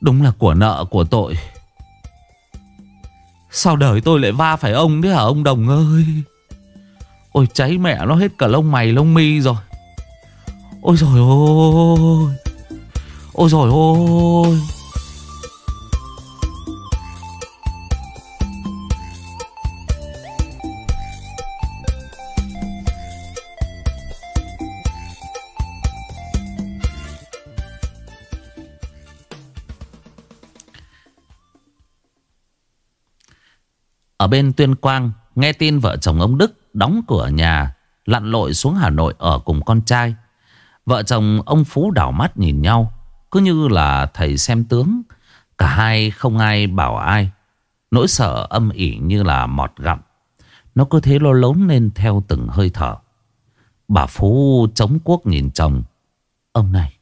Đúng là của nợ của tội. Sao đời tôi lại va phải ông đấy hả ông Đồng ơi?
Ôi cháy mẹ nó hết cả lông mày lông mi rồi. Ôi rồi ôi Ôi rồi ôi
Ở bên Tuyên Quang, Nghe tin vợ chồng ông Đức đóng cửa nhà, Lặn lội xuống Hà Nội ở cùng con trai. Vợ chồng ông Phú đảo mắt nhìn nhau cứ như là thầy xem tướng, Cả hai không ai bảo ai. Nỗi sợ âm ỉ như là mọt gặm. Nó cứ thế lo lốn lên theo từng hơi thở. Bà Phú chống quốc nhìn chồng. Ông này,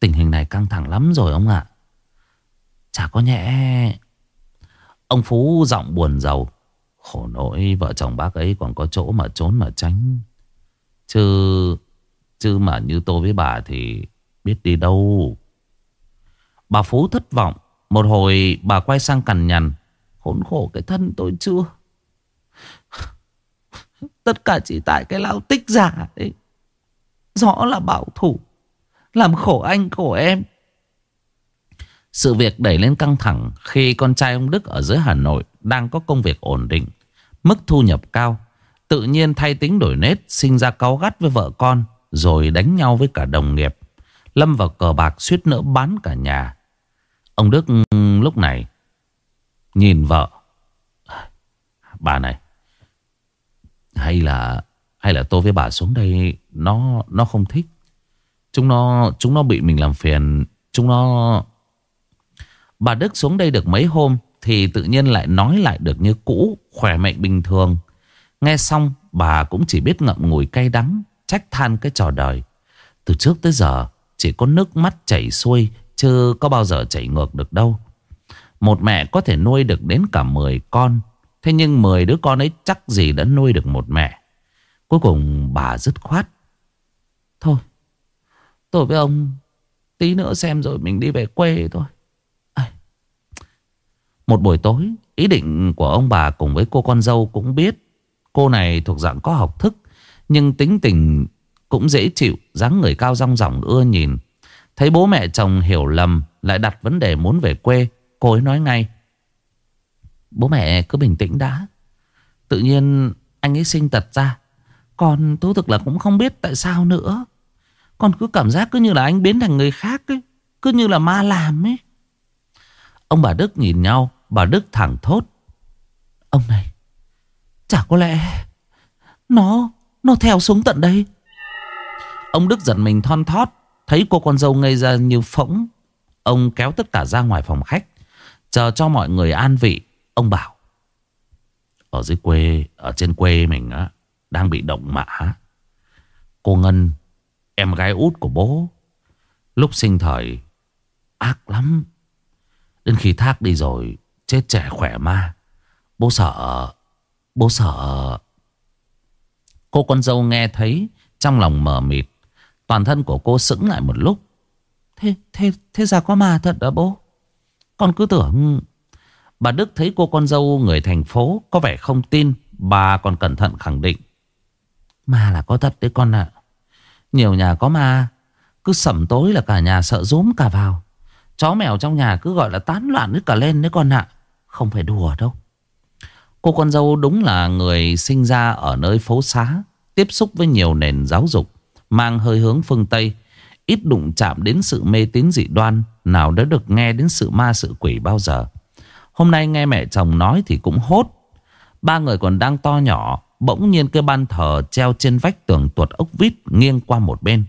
Tình hình này căng thẳng lắm rồi ông ạ. Chả có nhẹ Ông Phú giọng buồn giàu. Khổ nỗi, vợ chồng bác ấy còn có chỗ mà trốn mà tránh. Chứ Chứ mà như tôi với bà thì biết đi đâu. Bà Phú thất vọng. Một hồi bà quay sang cằn nhằn. Khốn khổ cái thân tôi chưa? Tất cả chỉ tại cái lao tích giả đấy Rõ là bảo thủ. Làm khổ anh khổ em. Sự việc đẩy lên căng thẳng khi con trai ông Đức ở dưới Hà Nội đang có công việc ổn định, mức thu nhập cao. Tự nhiên thay tính đổi nết, sinh ra cáu gắt với vợ con, rồi đánh nhau với cả đồng nghiệp. Lâm vào cờ bạc suýt nữa bán cả nhà. Ông Đức lúc này nhìn vợ. Bà này, hay là hay là tôi với bà xuống đây nó nó không thích. Chúng nó chúng nó bị mình làm phiền, chúng nó Bà Đức xuống đây được mấy hôm Thì tự nhiên lại nói lại được như cũ Khỏe mạnh bình thường Nghe xong bà cũng chỉ biết ngậm ngùi cay đắng Trách than cái trò đời Từ trước tới giờ chỉ có nước mắt chảy xuôi Chứ có bao giờ chảy ngược được đâu. Một mẹ có thể nuôi được đến cả 10 con Thế nhưng 10 đứa con ấy chắc gì đã nuôi được một mẹ. Cuối cùng bà dứt khoát Thôi Tôi với ông Tí nữa xem rồi mình đi về quê thôi. Một buổi tối, ý định của ông bà cùng với cô con dâu cũng biết cô này thuộc dạng có học thức, nhưng tính tình cũng dễ chịu, dáng người cao rong ròng ưa nhìn. Thấy bố mẹ chồng hiểu lầm, lại đặt vấn đề muốn về quê, cô ấy nói ngay. Bố mẹ cứ bình tĩnh đã. Tự nhiên anh ấy sinh tật ra. Còn thú thực là cũng không biết tại sao nữa. Con cứ cảm giác cứ như là anh biến thành người khác ấy. Cứ như là ma làm ấy. Ông bà Đức nhìn nhau Bà Đức thẳng thốt Ông này Chả có lẽ Nó Nó theo xuống tận đây Ông Đức giật mình thon thót, Thấy cô con dâu ngây ra như phỗng. Ông kéo tất cả ra ngoài phòng khách, Chờ cho mọi người an vị. Ông bảo, Ở dưới quê, Ở trên quê mình á, Đang bị động mã. Cô Ngân, Em gái út của bố. Lúc sinh thời, Ác lắm. Đến khi thác đi rồi, Chết trẻ khỏe ma. Bố sợ Bố sợ. Cô con dâu nghe thấy, Trong lòng mờ mịt. Toàn thân của cô sững lại một lúc. Thế, thế, thế ra có ma thật đó bố. Con cứ tưởng Bà Đức thấy cô con dâu người thành phố Có vẻ không tin Bà còn cẩn thận khẳng định. Ma là có thật đấy con ạ. Nhiều nhà có ma Cứ sẩm tối là cả nhà sợ rúm cả vào. Chó mèo trong nhà cứ gọi là tán loạn hết cả lên đấy con ạ. Không phải đùa đâu. Cô con dâu đúng là người sinh ra ở nơi phố xá Tiếp xúc với nhiều nền giáo dục Mang hơi hướng phương Tây, Ít đụng chạm đến sự mê tín dị đoan Nào đã được nghe đến sự ma sự quỷ bao giờ. Hôm nay nghe mẹ chồng nói thì cũng hốt. Ba người còn đang to nhỏ, Bỗng nhiên cái ban thờ treo trên vách tường tuột ốc vít nghiêng qua một bên.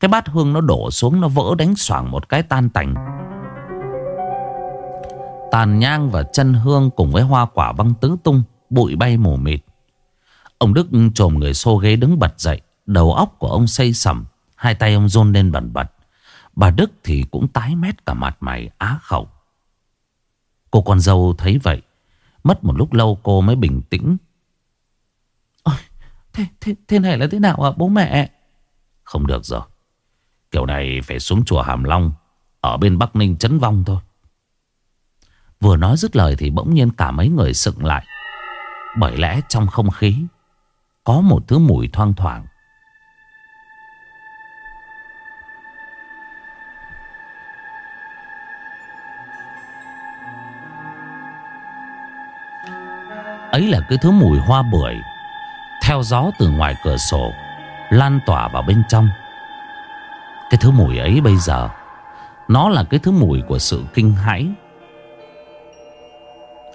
Cái bát hương nó đổ xuống, Nó vỡ đánh xoảng một cái tan tành. Tàn nhang và chân hương Cùng với hoa quả văng tứ tung, Bụi bay mù mịt. Ông Đức trồm người xô ghế đứng bật dậy. Đầu óc của ông xây sầm Hai tay ông rôn lên bẩn bật. Bà Đức thì cũng tái mét cả mặt mày á khẩu. Cô con dâu thấy vậy Mất một lúc lâu cô mới bình tĩnh. Ôi, thế, thế, thế này là thế nào ạ bố mẹ? Không được rồi. Kiểu này phải xuống chùa Hàm Long Ở bên Bắc Ninh chấn vong thôi. Vừa nói dứt lời thì bỗng nhiên cả mấy người sựng lại. Bởi lẽ trong không khí Có một thứ mùi thoang thoảng. Ấy là cái thứ mùi hoa bưởi, Theo gió từ ngoài cửa sổ, Lan tỏa vào bên trong. Cái thứ mùi ấy bây giờ, Nó là cái thứ mùi của sự kinh hãi.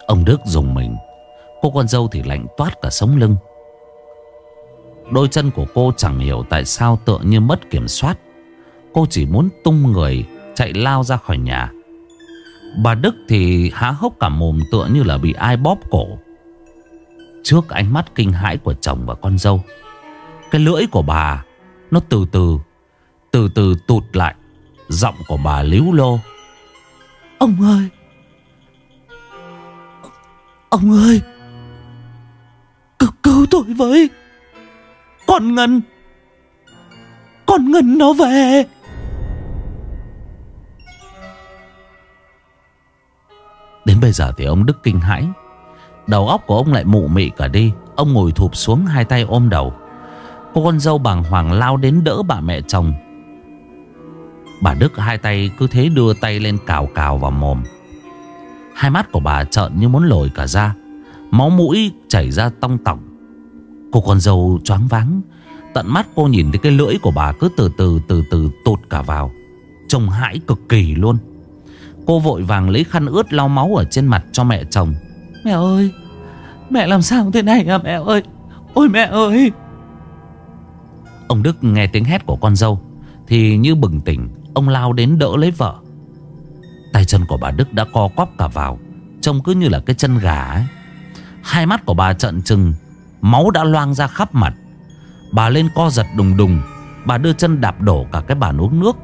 Ông Đức dùng mình, Cô con dâu thì lạnh toát cả sống lưng. Đôi chân của cô chẳng hiểu tại sao tựa như mất kiểm soát. Cô chỉ muốn tung người Chạy lao ra khỏi nhà. Bà Đức thì há hốc cả mồm tựa như là bị ai bóp cổ. Trước ánh mắt kinh hãi của chồng và con dâu. Cái lưỡi của bà Nó từ từ Từ từ tụt lại Giọng của bà líu lô.
Ông ơi! Ông ơi! Cứu, cứu tôi với! Con Ngân! Con Ngân nó về!
Đến bây giờ thì ông Đức kinh hãi Đầu óc của ông lại mụ mị cả đi. Ông ngồi thụp xuống, hai tay ôm đầu. Cô con dâu bàng hoàng lao đến đỡ bà mẹ chồng. Bà Đức hai tay cứ thế đưa tay lên cào cào vào mồm. Hai mắt của bà trợn như muốn lồi cả ra. Máu mũi chảy ra tong tỏng Cô con dâu choáng váng. Tận mắt cô nhìn thấy cái lưỡi của bà cứ từ từ từ từ tụt cả vào. Trông hãi cực kỳ luôn. Cô vội vàng lấy khăn ướt lau máu ở trên mặt cho mẹ chồng.
Mẹ ơi Mẹ làm sao thế này à mẹ ơi? Ôi mẹ ơi!
Ông Đức nghe tiếng hét của con dâu Thì như bừng tỉnh Ông lao đến đỡ lấy vợ. Tay chân của bà Đức đã co quắp cả vào Trông cứ như là cái chân gà ấy. Hai mắt của bà trợn trừng Máu đã loang ra khắp mặt. Bà lên co giật đùng đùng Bà đưa chân đạp đổ cả cái bàn uống nước.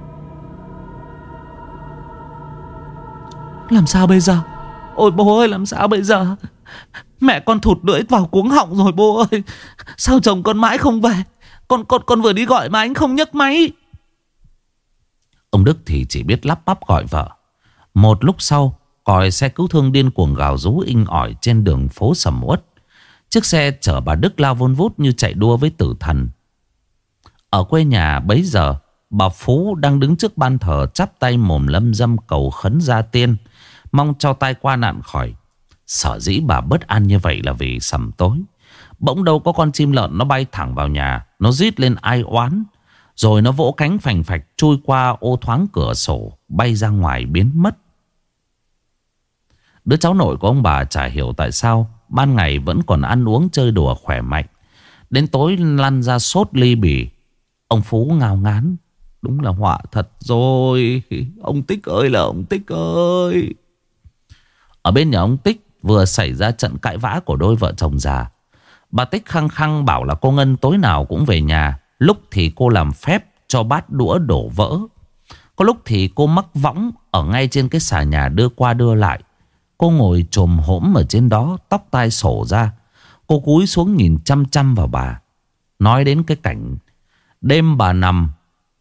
Làm sao bây giờ Ôi bố ơi, làm sao bây giờ? Mẹ con thụt lưỡi vào cuống họng rồi, bố ơi. Sao chồng con mãi không về? Con con con vừa đi gọi mà anh không nhấc máy.
Ông Đức thì chỉ biết lắp bắp gọi vợ. Một lúc sau, Còi xe cứu thương điên cuồng gào rú inh ỏi Trên đường phố sầm uất. Chiếc xe chở bà Đức lao vun vút Như chạy đua với tử thần. Ở quê nhà bấy giờ, Bà Phú đang đứng trước ban thờ Chắp tay mồm lâm dâm cầu khấn gia tiên. Mong cho tai qua nạn khỏi. Sở dĩ bà bất an như vậy là vì sầm tối. Bỗng đâu có con chim lợn nó bay thẳng vào nhà, Nó rít lên ai oán. Rồi nó vỗ cánh phành phạch chui qua ô thoáng cửa sổ, Bay ra ngoài biến mất. Đứa cháu nội của ông bà chả hiểu tại sao Ban ngày vẫn còn ăn uống chơi đùa khỏe mạnh. Đến tối lăn ra sốt ly bì. Ông Phú ngao ngán. Đúng là họa thật rồi. Ông Tích ơi là ông Tích ơi. Ở bên nhà ông Tích Vừa xảy ra trận cãi vã của đôi vợ chồng già. Bà Tích khăng khăng bảo là cô Ngân tối nào cũng về nhà, Lúc thì cô làm phép cho bát đũa đổ vỡ. Có lúc thì cô mắc võng Ở ngay trên cái xà nhà đưa qua đưa lại. Cô ngồi trồm hổm ở trên đó, Tóc tai sổ ra. Cô cúi xuống nhìn chăm chăm vào bà. Nói đến cái cảnh, Đêm bà nằm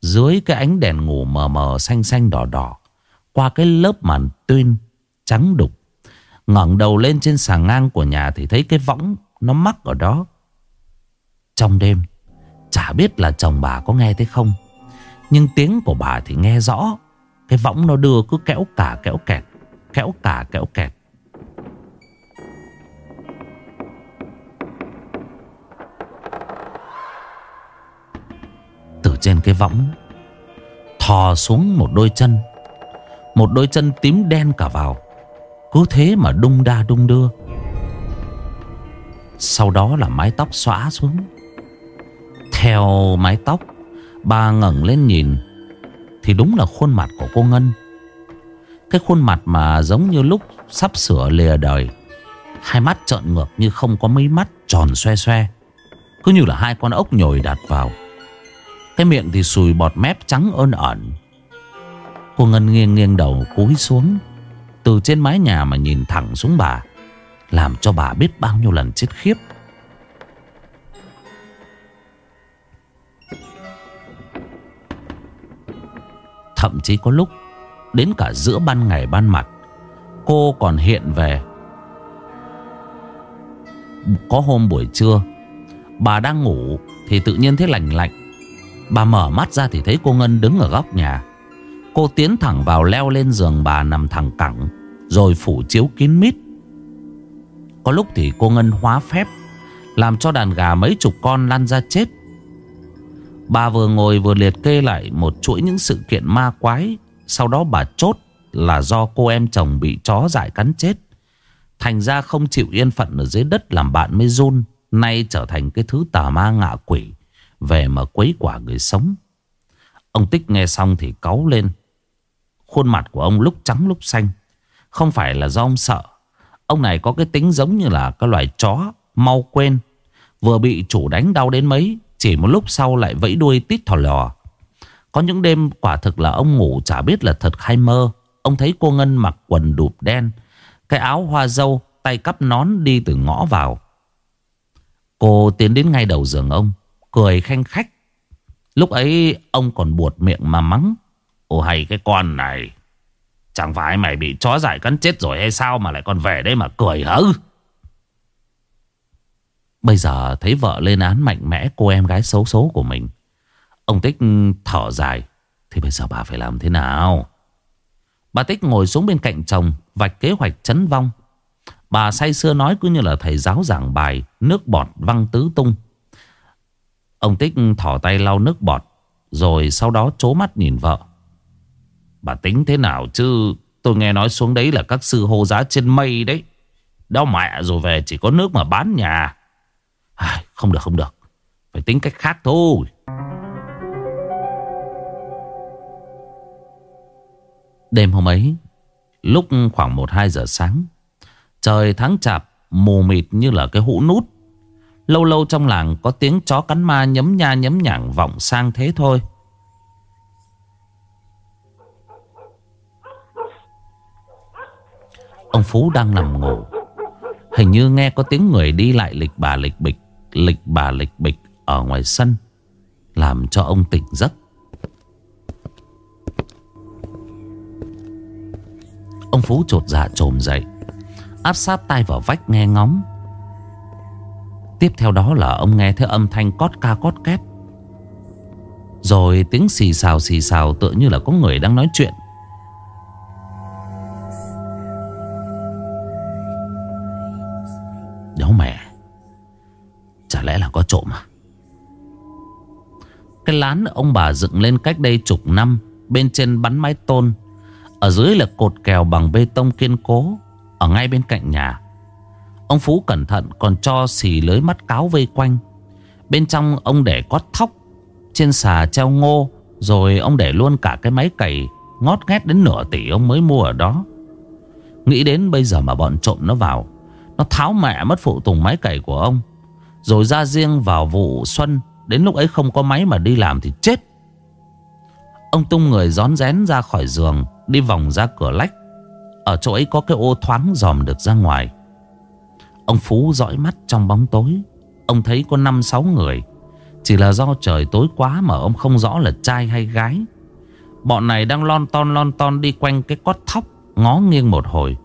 Dưới cái ánh đèn ngủ mờ mờ xanh xanh đỏ đỏ, Qua cái lớp màn tuyên Trắng đục ngẩng đầu lên trên sàn ngang của nhà Thì thấy cái võng nó mắc ở đó. Trong đêm, Chả biết là chồng bà có nghe thấy không, Nhưng tiếng của bà thì nghe rõ. Cái võng nó đưa cứ kéo cả kéo kẹt, Kéo cả kéo kẹt. Từ trên cái võng, Thò xuống một đôi chân, Một đôi chân tím đen cả vào. Cứ thế mà đung đa đung đưa. Sau đó là mái tóc xõa xuống. Theo mái tóc, Bà ngẩng lên nhìn, Thì đúng là khuôn mặt của cô Ngân. Cái khuôn mặt mà giống như lúc sắp sửa lìa đời. Hai mắt trợn ngược như không có mấy mắt tròn xoe xoe. Cứ như là hai con ốc nhồi đặt vào. Cái miệng thì sùi bọt mép trắng ơn ẩn. Cô Ngân nghiêng nghiêng đầu cúi xuống. Từ trên mái nhà mà nhìn thẳng xuống bà, Làm cho bà biết bao nhiêu lần chết khiếp. Thậm chí có lúc, Đến cả giữa ban ngày ban mặt, Cô còn hiện về. Có hôm buổi trưa, Bà đang ngủ Thì tự nhiên thấy lạnh lạnh. Bà mở mắt ra thì thấy cô Ngân đứng ở góc nhà. Cô tiến thẳng vào leo lên giường bà nằm thẳng cẳng, Rồi phủ chiếu kín mít. Có lúc thì cô Ngân hóa phép, Làm cho đàn gà mấy chục con lăn ra chết. Bà vừa ngồi vừa liệt kê lại một chuỗi những sự kiện ma quái, Sau đó bà chốt là do cô em chồng bị chó dại cắn chết. Thành ra không chịu yên phận ở dưới đất làm bạn mới run, Nay trở thành cái thứ tà ma ngạ quỷ, Về mà quấy quả người sống. Ông Tích nghe xong thì cáu lên. Khuôn mặt của ông lúc trắng lúc xanh. Không phải là do ông sợ. Ông này có cái tính giống như là cái loài chó, Mau quên. Vừa bị chủ đánh đau đến mấy, Chỉ một lúc sau lại vẫy đuôi tít thò lò. Có những đêm quả thực là ông ngủ chả biết là thật hay mơ. Ông thấy cô Ngân mặc quần đụp đen, Cái áo hoa dâu, Tay cắp nón đi từ ngõ vào. Cô tiến đến ngay đầu giường ông, Cười khanh khách. Lúc ấy ông còn buột miệng mà mắng. Ồ hay cái con này. Chẳng phải mày bị chó giải cắn chết rồi hay sao Mà lại còn về đây mà cười hả? Bây giờ thấy vợ lên án mạnh mẽ Cô em gái xấu số của mình. Ông Tích thở dài. Thì bây giờ bà phải làm thế nào? Bà Tích ngồi xuống bên cạnh chồng, Vạch kế hoạch chấn vong. Bà say xưa nói cứ như là thầy giáo giảng bài, Nước bọt văng tứ tung. Ông Tích thỏ tay lau nước bọt, Rồi sau đó chố mắt nhìn vợ. Bà tính thế nào chứ? Tôi nghe nói xuống đấy là các sư hô giá trên mây đấy. Đau mẹ rồi về chỉ có nước mà bán nhà. À, Không được không được. Phải tính cách khác thôi. Đêm hôm ấy Lúc khoảng 1-2 giờ sáng Trời tháng chạp Mù mịt như là cái hũ nút. Lâu lâu trong làng có tiếng chó cắn ma nhấm nha nhấm nhảng vọng sang thế thôi. Ông Phú đang nằm ngủ. Hình như nghe có tiếng người đi lại lịch bà lịch bịch, Lịch bà lịch bịch ở ngoài sân, Làm cho ông tỉnh giấc. Ông Phú trột dạ trồm dậy, Áp sát tay vào vách nghe ngóng. Tiếp theo đó là ông nghe thấy âm thanh cót ca cót két. Rồi tiếng xì xào xì xào tựa như là có người đang nói chuyện. Đéo mẹ. Chả lẽ là có trộm à? Cái lán ông bà dựng lên cách đây chục năm, Bên trên bắn mái tôn. Ở dưới là cột kèo bằng bê tông kiên cố, Ở ngay bên cạnh nhà. Ông Phú cẩn thận còn cho xì lưới mắt cáo vây quanh. Bên trong ông để cót thóc, Trên xà treo ngô, Rồi ông để luôn cả cái máy cày Ngót nghét đến nửa tỷ ông mới mua ở đó. Nghĩ đến bây giờ mà bọn trộm nó vào nó tháo mẹ mất phụ tùng máy cày của ông. Rồi ra riêng vào vụ xuân, Đến lúc ấy không có máy mà đi làm thì chết. Ông tung người gión rén ra khỏi giường, Đi vòng ra cửa lách. Ở chỗ ấy có cái ô thoáng dòm được ra ngoài. Ông Phú dõi mắt trong bóng tối. Ông thấy có 5-6 người. Chỉ là do trời tối quá mà ông không rõ là trai hay gái. Bọn này đang lon ton lon ton đi quanh cái cót thóc, Ngó nghiêng một hồi.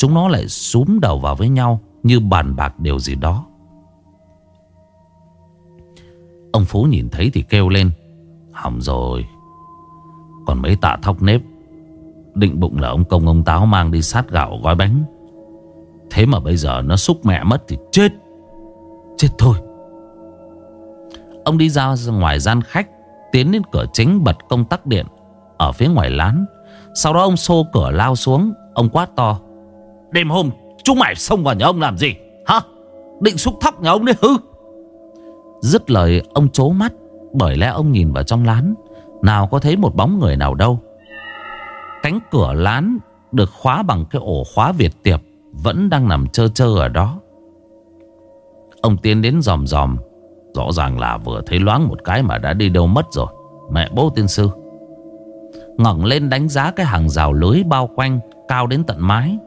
Chúng nó lại súm đầu vào với nhau Như bàn bạc điều gì đó. Ông Phú nhìn thấy thì kêu lên, Hỏng rồi. Còn mấy tạ thóc nếp, Định bụng là ông công ông táo mang đi sát gạo gói bánh. Thế mà bây giờ nó xúc mẹ mất thì chết Chết thôi. Ông đi ra ngoài gian khách, Tiến đến cửa chính bật công tắc điện Ở phía ngoài lán. Sau đó ông xô cửa lao xuống, Ông quát to Đêm hôm chúng mày xông vào nhà ông làm gì? Hả? Định xúc thóc nhà ông đấy hư? Dứt lời, ông chố mắt, Bởi lẽ ông nhìn vào trong lán. Nào có thấy một bóng người nào đâu. Cánh cửa lán Được khóa bằng cái ổ khóa Việt tiệp vẫn đang nằm chơ chơ ở đó. Ông tiến đến dòm dòm. Rõ ràng là vừa thấy loáng một cái mà đã đi đâu mất rồi. Mẹ bố tiên sư. Ngẩng lên đánh giá cái hàng rào lưới bao quanh, Cao đến tận mái.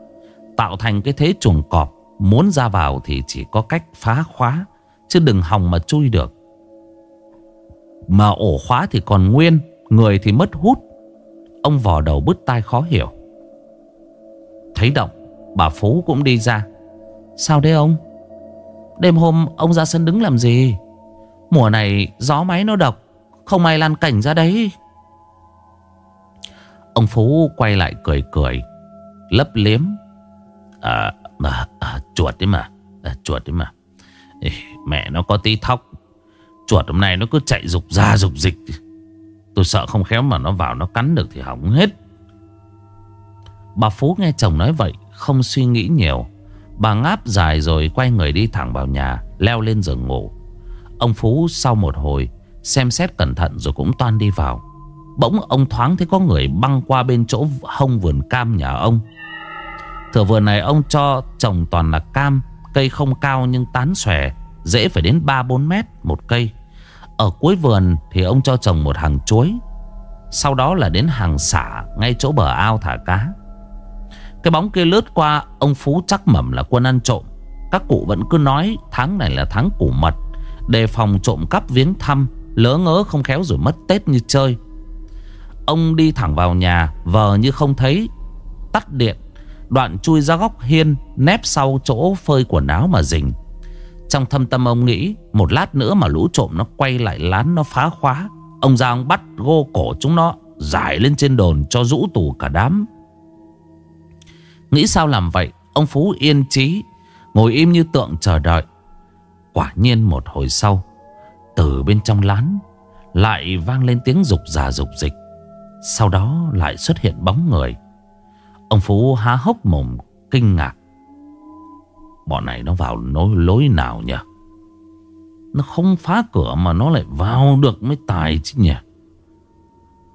Tạo thành cái thế chuồng cọp, Muốn ra vào thì chỉ có cách phá khóa, Chứ đừng hòng mà chui được. Mà ổ khóa thì còn nguyên, Người thì mất hút. Ông vò đầu bứt tai khó hiểu. Thấy động, Bà Phú cũng đi ra. Sao đấy ông? Đêm hôm ông ra sân đứng làm gì?
Mùa này gió máy nó độc, Không ai lan cảnh ra đấy.
Ông Phú quay lại cười cười, Lấp liếm. À, à, à chuột đấy mà. À, Chuột đấy mà. Ê, Mẹ nó có tí thóc. Chuột hôm nay nó cứ chạy dục ra dục dịch. Tôi sợ không khéo mà nó vào nó cắn được thì hỏng hết.
Bà Phú nghe chồng nói vậy Không suy nghĩ nhiều. Bà ngáp dài rồi quay người đi thẳng vào nhà Leo lên giường ngủ. Ông Phú sau một hồi Xem xét cẩn thận rồi cũng toan đi vào. Bỗng ông thoáng thấy có người băng qua bên chỗ hông vườn cam nhà ông. Thửa vườn này ông cho trồng toàn là cam, Cây không cao nhưng tán xòe, Dễ phải đến 3-4 mét một cây. Ở cuối vườn thì ông cho trồng một hàng chuối, Sau đó là đến hàng xả Ngay chỗ bờ ao thả cá. Cái bóng kia lướt qua, Ông Phú chắc mẩm là quân ăn trộm. Các cụ vẫn cứ nói tháng này là tháng củ mật, Đề phòng trộm cắp viếng thăm, Lỡ ngớ không khéo rồi mất Tết như chơi. Ông đi thẳng vào nhà, Vờ như không thấy, Tắt điện Đoạn chui ra góc hiên, Nép sau chỗ phơi quần áo mà rình. Trong thâm tâm ông nghĩ, Một lát nữa mà lũ trộm nó quay lại lán Nó phá khóa, Ông ra ông bắt gô cổ chúng nó, Giải lên trên đồn cho rũ tù cả đám. Nghĩ sao làm vậy? Ông Phú yên trí Ngồi im như tượng chờ đợi. Quả nhiên một hồi sau, Từ bên trong lán Lại vang lên tiếng rục rà rục dịch Sau đó lại xuất hiện bóng người. Ông Phú há hốc mồm kinh ngạc. Bọn này nó vào nối lối nào nhỉ? Nó không phá cửa mà nó lại vào được mới tài chứ nhỉ?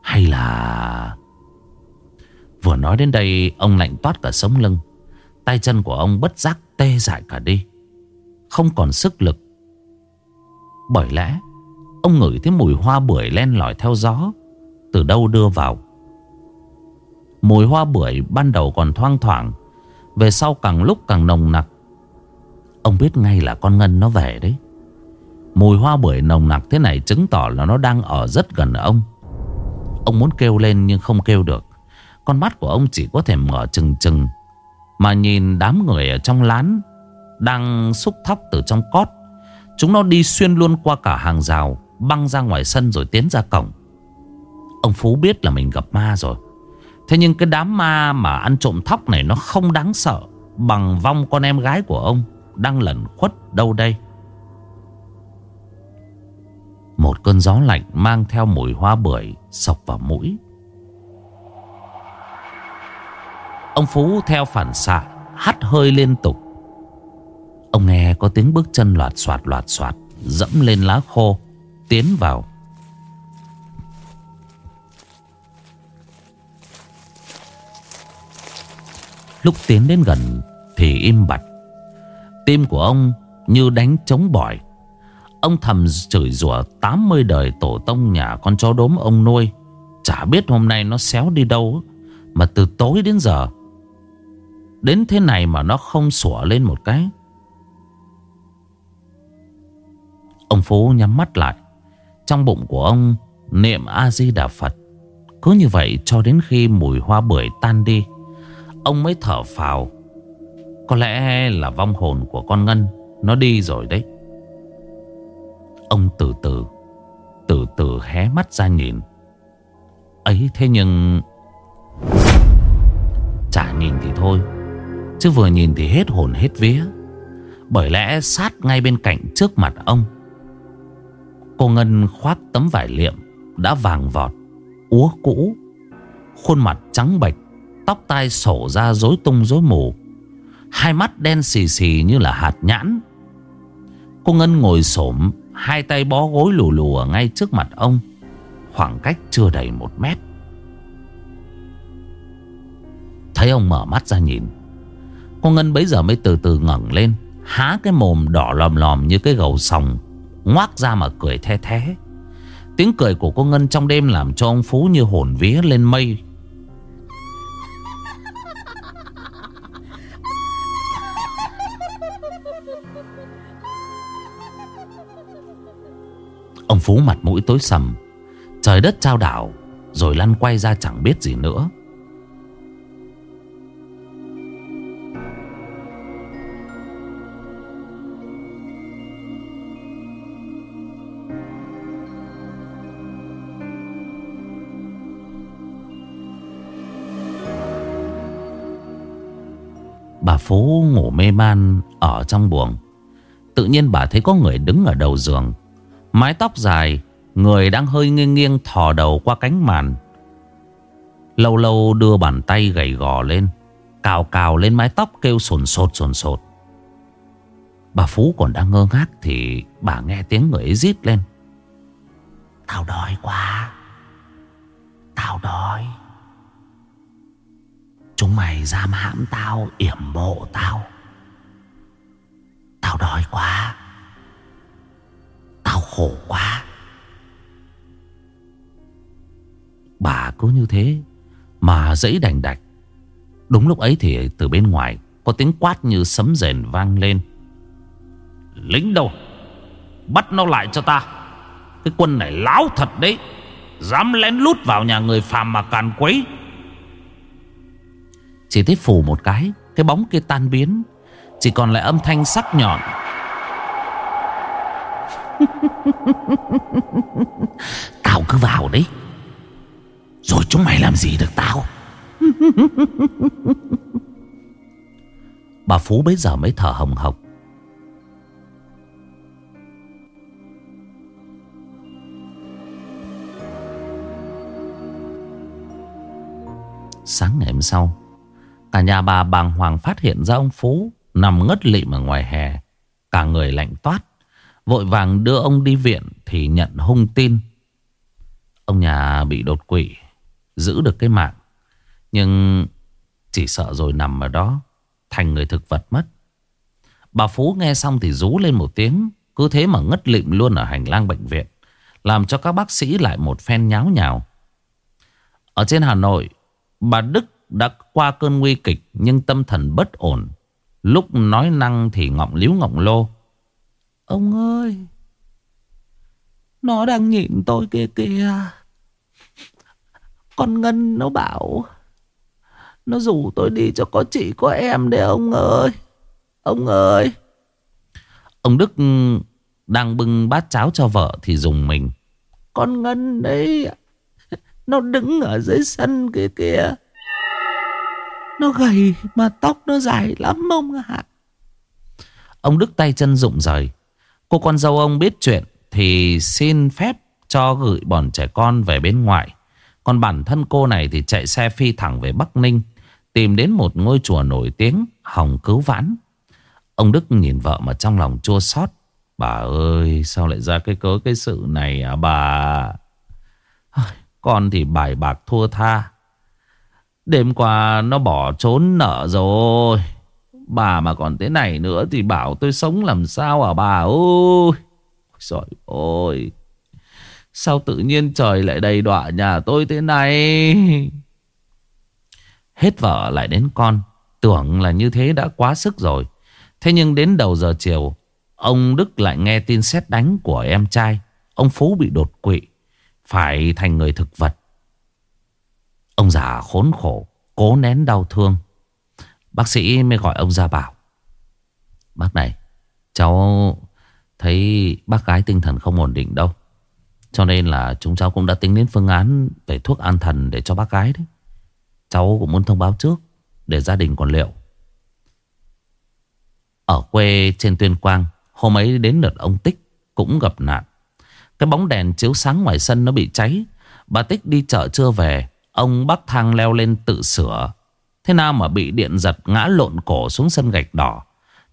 Hay là Vừa nói đến đây, Ông lạnh toát cả sống lưng. Tay chân của ông bất giác tê dại cả đi. Không còn sức lực. Bởi lẽ, Ông ngửi thấy mùi hoa bưởi len lỏi theo gió. Từ đâu đưa vào? Mùi hoa bưởi ban đầu còn thoang thoảng Về sau càng lúc càng nồng nặc. Ông biết ngay là con Ngân nó về đấy. Mùi hoa bưởi nồng nặc thế này chứng tỏ là nó đang ở rất gần ông. Ông muốn kêu lên nhưng không kêu được. Con mắt của ông chỉ có thể mở chừng chừng, Mà nhìn đám người ở trong lán Đang xúc thóc từ trong cót. Chúng nó đi xuyên luôn qua cả hàng rào Băng ra ngoài sân rồi tiến ra cổng. Ông Phú biết là mình gặp ma rồi. Thế nhưng cái đám ma mà ăn trộm thóc này nó không đáng sợ Bằng vong con em gái của ông Đang lẩn khuất đâu đây. Một cơn gió lạnh mang theo mùi hoa bưởi Sọc vào mũi. Ông Phú theo phản xạ, Hắt hơi liên tục. Ông nghe có tiếng bước chân loạt soạt loạt soạt Dẫm lên lá khô, Tiến vào. Lúc tiến đến gần Thì im bặt. Tim của ông như đánh trống bỏi. Ông thầm chửi rủa 80 đời tổ tông nhà con chó đốm ông nuôi. Chả biết hôm nay nó xéo đi đâu, Mà từ tối đến giờ, Đến thế này mà nó không sủa lên một cái. Ông Phú nhắm mắt lại. Trong bụng của ông, niệm A-di-đà Phật. Cứ như vậy cho đến khi mùi hoa bưởi tan đi. Ông mới thở phào. Có lẽ là vong hồn của con Ngân, Nó đi rồi đấy. Ông từ từ Từ từ hé mắt ra nhìn. Ấy thế nhưng, Chả nhìn thì thôi, Chứ vừa nhìn thì hết hồn hết vía. Bởi lẽ sát ngay bên cạnh trước mặt ông, Cô Ngân khoác tấm vải liệm Đã vàng vọt, Úa cũ, Khuôn mặt trắng bệch Tóc tai sổ ra rối tung rối mù. Hai mắt đen xì xì như là hạt nhãn. Cô Ngân ngồi xổm, Hai tay bó gối lù lù ở ngay trước mặt ông, Khoảng cách chưa đầy một mét. Thấy ông mở mắt ra nhìn, Cô Ngân bấy giờ mới từ từ ngẩng lên, Há cái mồm đỏ lòm lòm như cái gầu sòng, Ngoác ra mà cười the thế Tiếng cười của cô Ngân trong đêm làm cho ông Phú như hồn vía lên mây. Ông Phú mặt mũi tối sầm. Trời đất trao đảo, Rồi lăn quay ra chẳng biết gì nữa.
Bà Phú ngủ mê man ở trong buồng. Tự nhiên bà thấy có người đứng ở đầu giường. Mái tóc dài, Người đang hơi nghiêng nghiêng thò đầu qua cánh màn. Lâu lâu đưa bàn tay gầy gò lên, Cào cào lên mái tóc kêu sồn sột sồn sột. Bà Phú còn đang ngơ ngác Thì bà nghe tiếng người ấy rít lên. Tao đói quá. Tao đói. Chúng mày giam hãm tao, Yểm mộ tao. Tao đói quá. Tao khổ quá. Bà cứ như thế, Mà dãy đành đạch. Đúng lúc ấy thì từ bên ngoài Có tiếng quát như sấm rền vang lên. Lính đâu? Bắt nó lại cho ta. Cái quân này láo thật đấy. Dám lén lút vào nhà người phàm mà càn quấy. Chỉ thấy phủ một cái Cái bóng kia tan biến. Chỉ còn lại âm thanh sắc nhọn. Tao cứ vào đấy. Rồi chúng mày làm gì được tao? Bà Phú bấy giờ mới thở hồng hộc. Sáng ngày hôm sau, Cả nhà bà bàng hoàng phát hiện ra ông Phú Nằm ngất lịm ở ngoài hè, Cả người lạnh toát. Vội vàng đưa ông đi viện Thì nhận hung tin. Ông nhà bị đột quỵ, Giữ được cái mạng, Nhưng chỉ sợ rồi nằm ở đó, Thành người thực vật mất. Bà Phú nghe xong thì rú lên một tiếng, Cứ thế mà ngất lịm luôn ở hành lang bệnh viện, Làm cho các bác sĩ lại một phen nháo nhào. Ở trên Hà Nội, Bà Đức đã qua cơn nguy kịch Nhưng tâm thần bất ổn. Lúc nói năng thì ngọng líu ngọng lô. Ông ơi Nó đang nhìn tôi kia kìa. Con Ngân nó bảo Nó rủ tôi đi cho có chị có em đấy ông ơi. Ông ơi. Ông Đức đang bưng bát cháo cho vợ thì dùng mình. Con Ngân đấy Nó đứng ở dưới sân kia kìa. Nó gầy mà tóc nó dài lắm ông ạ. Ông Đức tay chân rụng rời Cô con dâu ông biết chuyện Thì xin phép cho gửi bọn trẻ con về bên ngoài. Còn bản thân cô này thì chạy xe phi thẳng về Bắc Ninh, Tìm đến một ngôi chùa nổi tiếng, Hồng Cứu Vãn. Ông Đức nhìn vợ mà trong lòng chua xót. Bà ơi, sao lại ra cái cớ, cái sự này à bà? Con thì bài bạc thua tha. Đêm qua nó bỏ trốn nợ rồi. Bà mà còn thế này nữa thì bảo tôi sống làm sao à bà ơi. Trời ơi. Sao tự nhiên trời lại đầy đọa nhà tôi thế này. Hết vợ lại đến con. Tưởng là như thế đã quá sức rồi. Thế nhưng đến đầu giờ chiều. Ông Đức lại nghe tin xét đánh của em trai. Ông Phú bị đột quỵ. Phải thành người thực vật. Ông già khốn khổ. Cố nén đau thương. Bác sĩ mới gọi ông ra bảo, Bác này, Cháu thấy bác gái tinh thần không ổn định đâu, Cho nên là chúng cháu cũng đã tính đến phương án Về thuốc an thần để cho bác gái đấy. Cháu cũng muốn thông báo trước Để gia đình còn liệu. Ở quê trên Tuyên Quang, Hôm ấy đến lượt ông Tích Cũng gặp nạn. Cái bóng đèn chiếu sáng ngoài sân nó bị cháy. Bà Tích đi chợ chưa về, Ông bắt thang leo lên tự sửa. Thế nào mà bị điện giật ngã lộn cổ xuống sân gạch đỏ?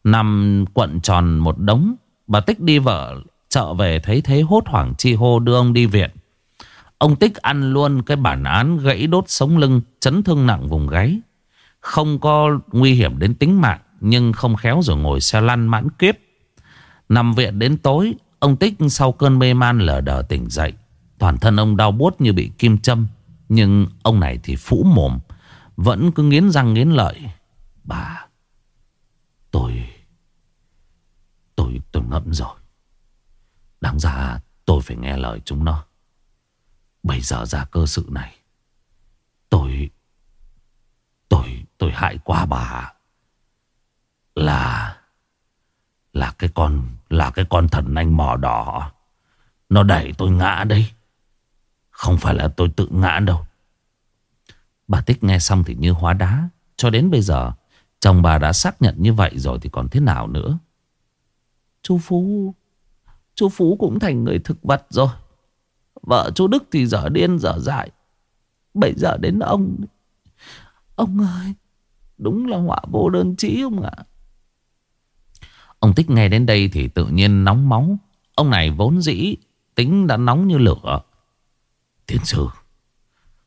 Nằm quận tròn một đống, Bà Tích đi vợ, chợ về thấy thế hốt hoảng chi hô đưa ông đi viện. Ông Tích ăn luôn cái bản án gãy đốt sống lưng, Chấn thương nặng vùng gáy. Không có nguy hiểm đến tính mạng, Nhưng không khéo rồi ngồi xe lăn mãn kiếp. Nằm viện đến tối, Ông Tích sau cơn mê man lờ đờ tỉnh dậy. Toàn thân ông đau buốt như bị kim châm, Nhưng ông này thì phũ mồm vẫn cứ nghiến răng nghiến lợi. Bà, Tôi Tôi tôi ngậm rồi. Đáng ra tôi phải nghe lời chúng nó. Bây giờ ra cơ sự này, Tôi Tôi tôi hại quá bà. Là Là cái con, Là cái con thần anh mò đỏ. Nó đẩy tôi ngã đấy. Không phải là tôi tự ngã đâu. Bà Tích nghe xong thì như hóa đá. Cho đến bây giờ, Chồng bà đã xác nhận như vậy rồi thì còn thế nào nữa?
Chú Phú Chú Phú cũng thành người thực vật rồi. Vợ chú Đức thì dở điên dở dại. Bây giờ đến ông. Ông ơi, Đúng là họa vô đơn chí ông ạ.
Ông Tích nghe đến đây thì tự nhiên nóng máu. Ông này vốn dĩ, Tính đã nóng như lửa. Tiến sư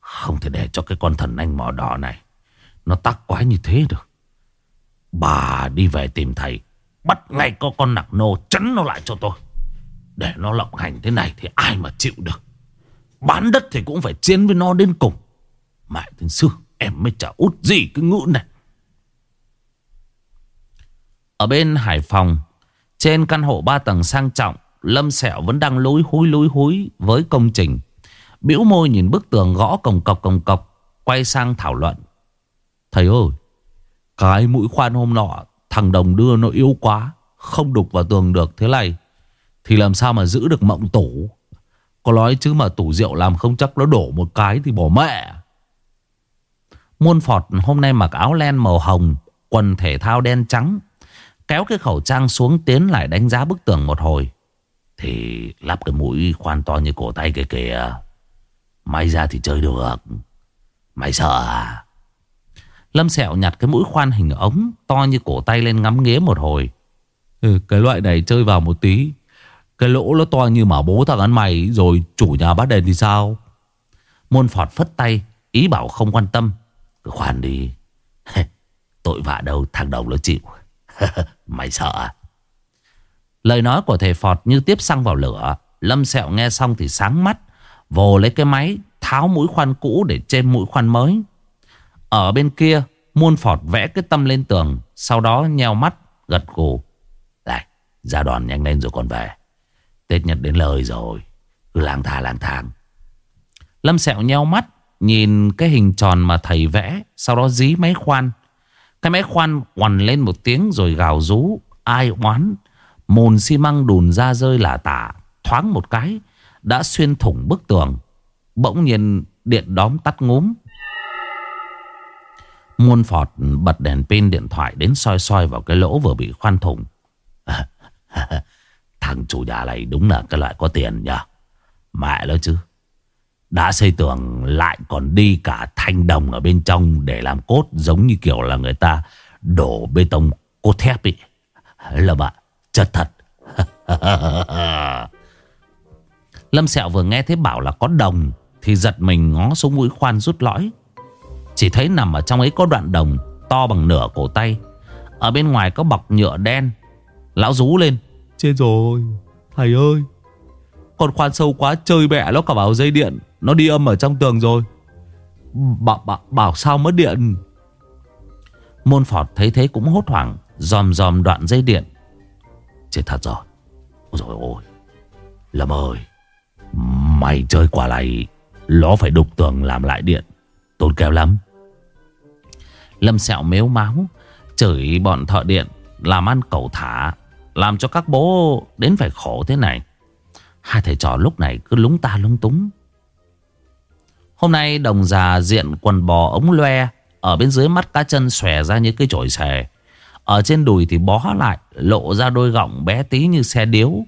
không thể để cho cái con thần anh mỏ đỏ này Nó tắc quái như thế được. Bà đi về tìm thầy, Bắt ngay có con nặc nô Chấn nó lại cho tôi. Để nó lộng hành thế này thì ai mà chịu được? Bán đất thì cũng phải chiến với nó đến cùng. Mãi tên sư, Em mới chả út gì cái ngữ này. Ở bên Hải Phòng, Trên căn hộ 3 tầng sang trọng, Lâm Sẹo vẫn đang lối húi lối húi Với công trình. Biểu môi nhìn bức tường gõ cồng cọc cồng cọc, Quay sang thảo luận. Thầy ơi, Cái mũi khoan hôm nọ, Thằng Đồng đưa nó yếu quá, Không đục vào tường được thế này, Thì làm sao mà giữ được mộng tủ? Có nói chứ mà tủ rượu làm không chắc nó đổ một cái thì bỏ mẹ. Muôn Phọt hôm nay mặc áo len màu hồng, Quần thể thao đen trắng, Kéo cái khẩu trang xuống tiến lại đánh giá bức tường một hồi. Thì lắp cái mũi khoan to như cổ tay kìa kìa. May ra thì chơi được. Mày sợ à? Lâm Sẹo nhặt cái mũi khoan hình ống To như cổ tay lên ngắm nghía một hồi. Ừ, Cái loại này chơi vào một tí. Cái lỗ nó to như mà bố thằng ăn mày Rồi chủ nhà bắt đèn thì sao? Môn phọt phất tay Ý bảo không quan tâm. Cứ khoan đi. Tội vạ đâu thằng đồng nó chịu. Mày sợ à? Lời nói của thầy Phọt như tiếp xăng vào lửa. Lâm Sẹo nghe xong thì sáng mắt. Vồ lấy cái máy, Tháo mũi khoan cũ để trên mũi khoan mới. Ở bên kia Muôn Phọt vẽ cái tâm lên tường, Sau đó nheo mắt, gật gù. Này, ra đoàn nhanh lên rồi còn về. Tết Nhật đến lời rồi. Cứ lang thang lang thang. Lâm Sẹo nheo mắt, Nhìn cái hình tròn mà thầy vẽ, Sau đó dí máy khoan. Cái máy khoan quằn lên một tiếng rồi gào rú. Ai oán Mồn xi măng đùn ra rơi lả tả, Thoáng một cái đã xuyên thủng bức tường Bỗng nhiên điện đóm tắt ngúm Muôn phọt bật đèn pin điện thoại Đến soi soi vào cái lỗ vừa bị khoan thủng Thằng chủ nhà này đúng là cái loại có tiền nhờ. Mẹ nó chứ đã xây tường lại còn đi cả thanh đồng ở bên trong để làm cốt giống như kiểu là người ta đổ bê tông cốt thép ấy. Là bạn, chất thật. Lâm Sẹo vừa nghe thấy bảo là có đồng thì giật mình ngó xuống mũi khoan rút lõi. Chỉ thấy nằm ở trong ấy có đoạn đồng to bằng nửa cổ tay. Ở bên ngoài có bọc nhựa đen. Lão rú lên.
Chết rồi, thầy ơi. Con khoan sâu quá chơi bẹ nó cả vào dây điện Nó đi âm ở trong tường rồi Bảo, bảo, bảo sao mất điện
Môn Phọt thấy thế cũng hốt hoảng Dòm dòm đoạn dây điện Chết thật rồi Ôi dồi ôi Lâm ơi Mày chơi quả này Nó phải đục tường làm lại điện. Tốn kém lắm. Lâm sẹo mếu máu, Chửi bọn thợ điện Làm ăn cầu thả, Làm cho các bố đến phải khổ thế này. Hai thầy trò lúc này cứ lúng ta lúng túng. Hôm nay đồng già diện quần bò ống loe, Ở bên dưới mắt cá chân xòe ra như cái chổi xè Ở trên đùi thì bó lại, Lộ ra đôi gọng bé tí như xe điếu.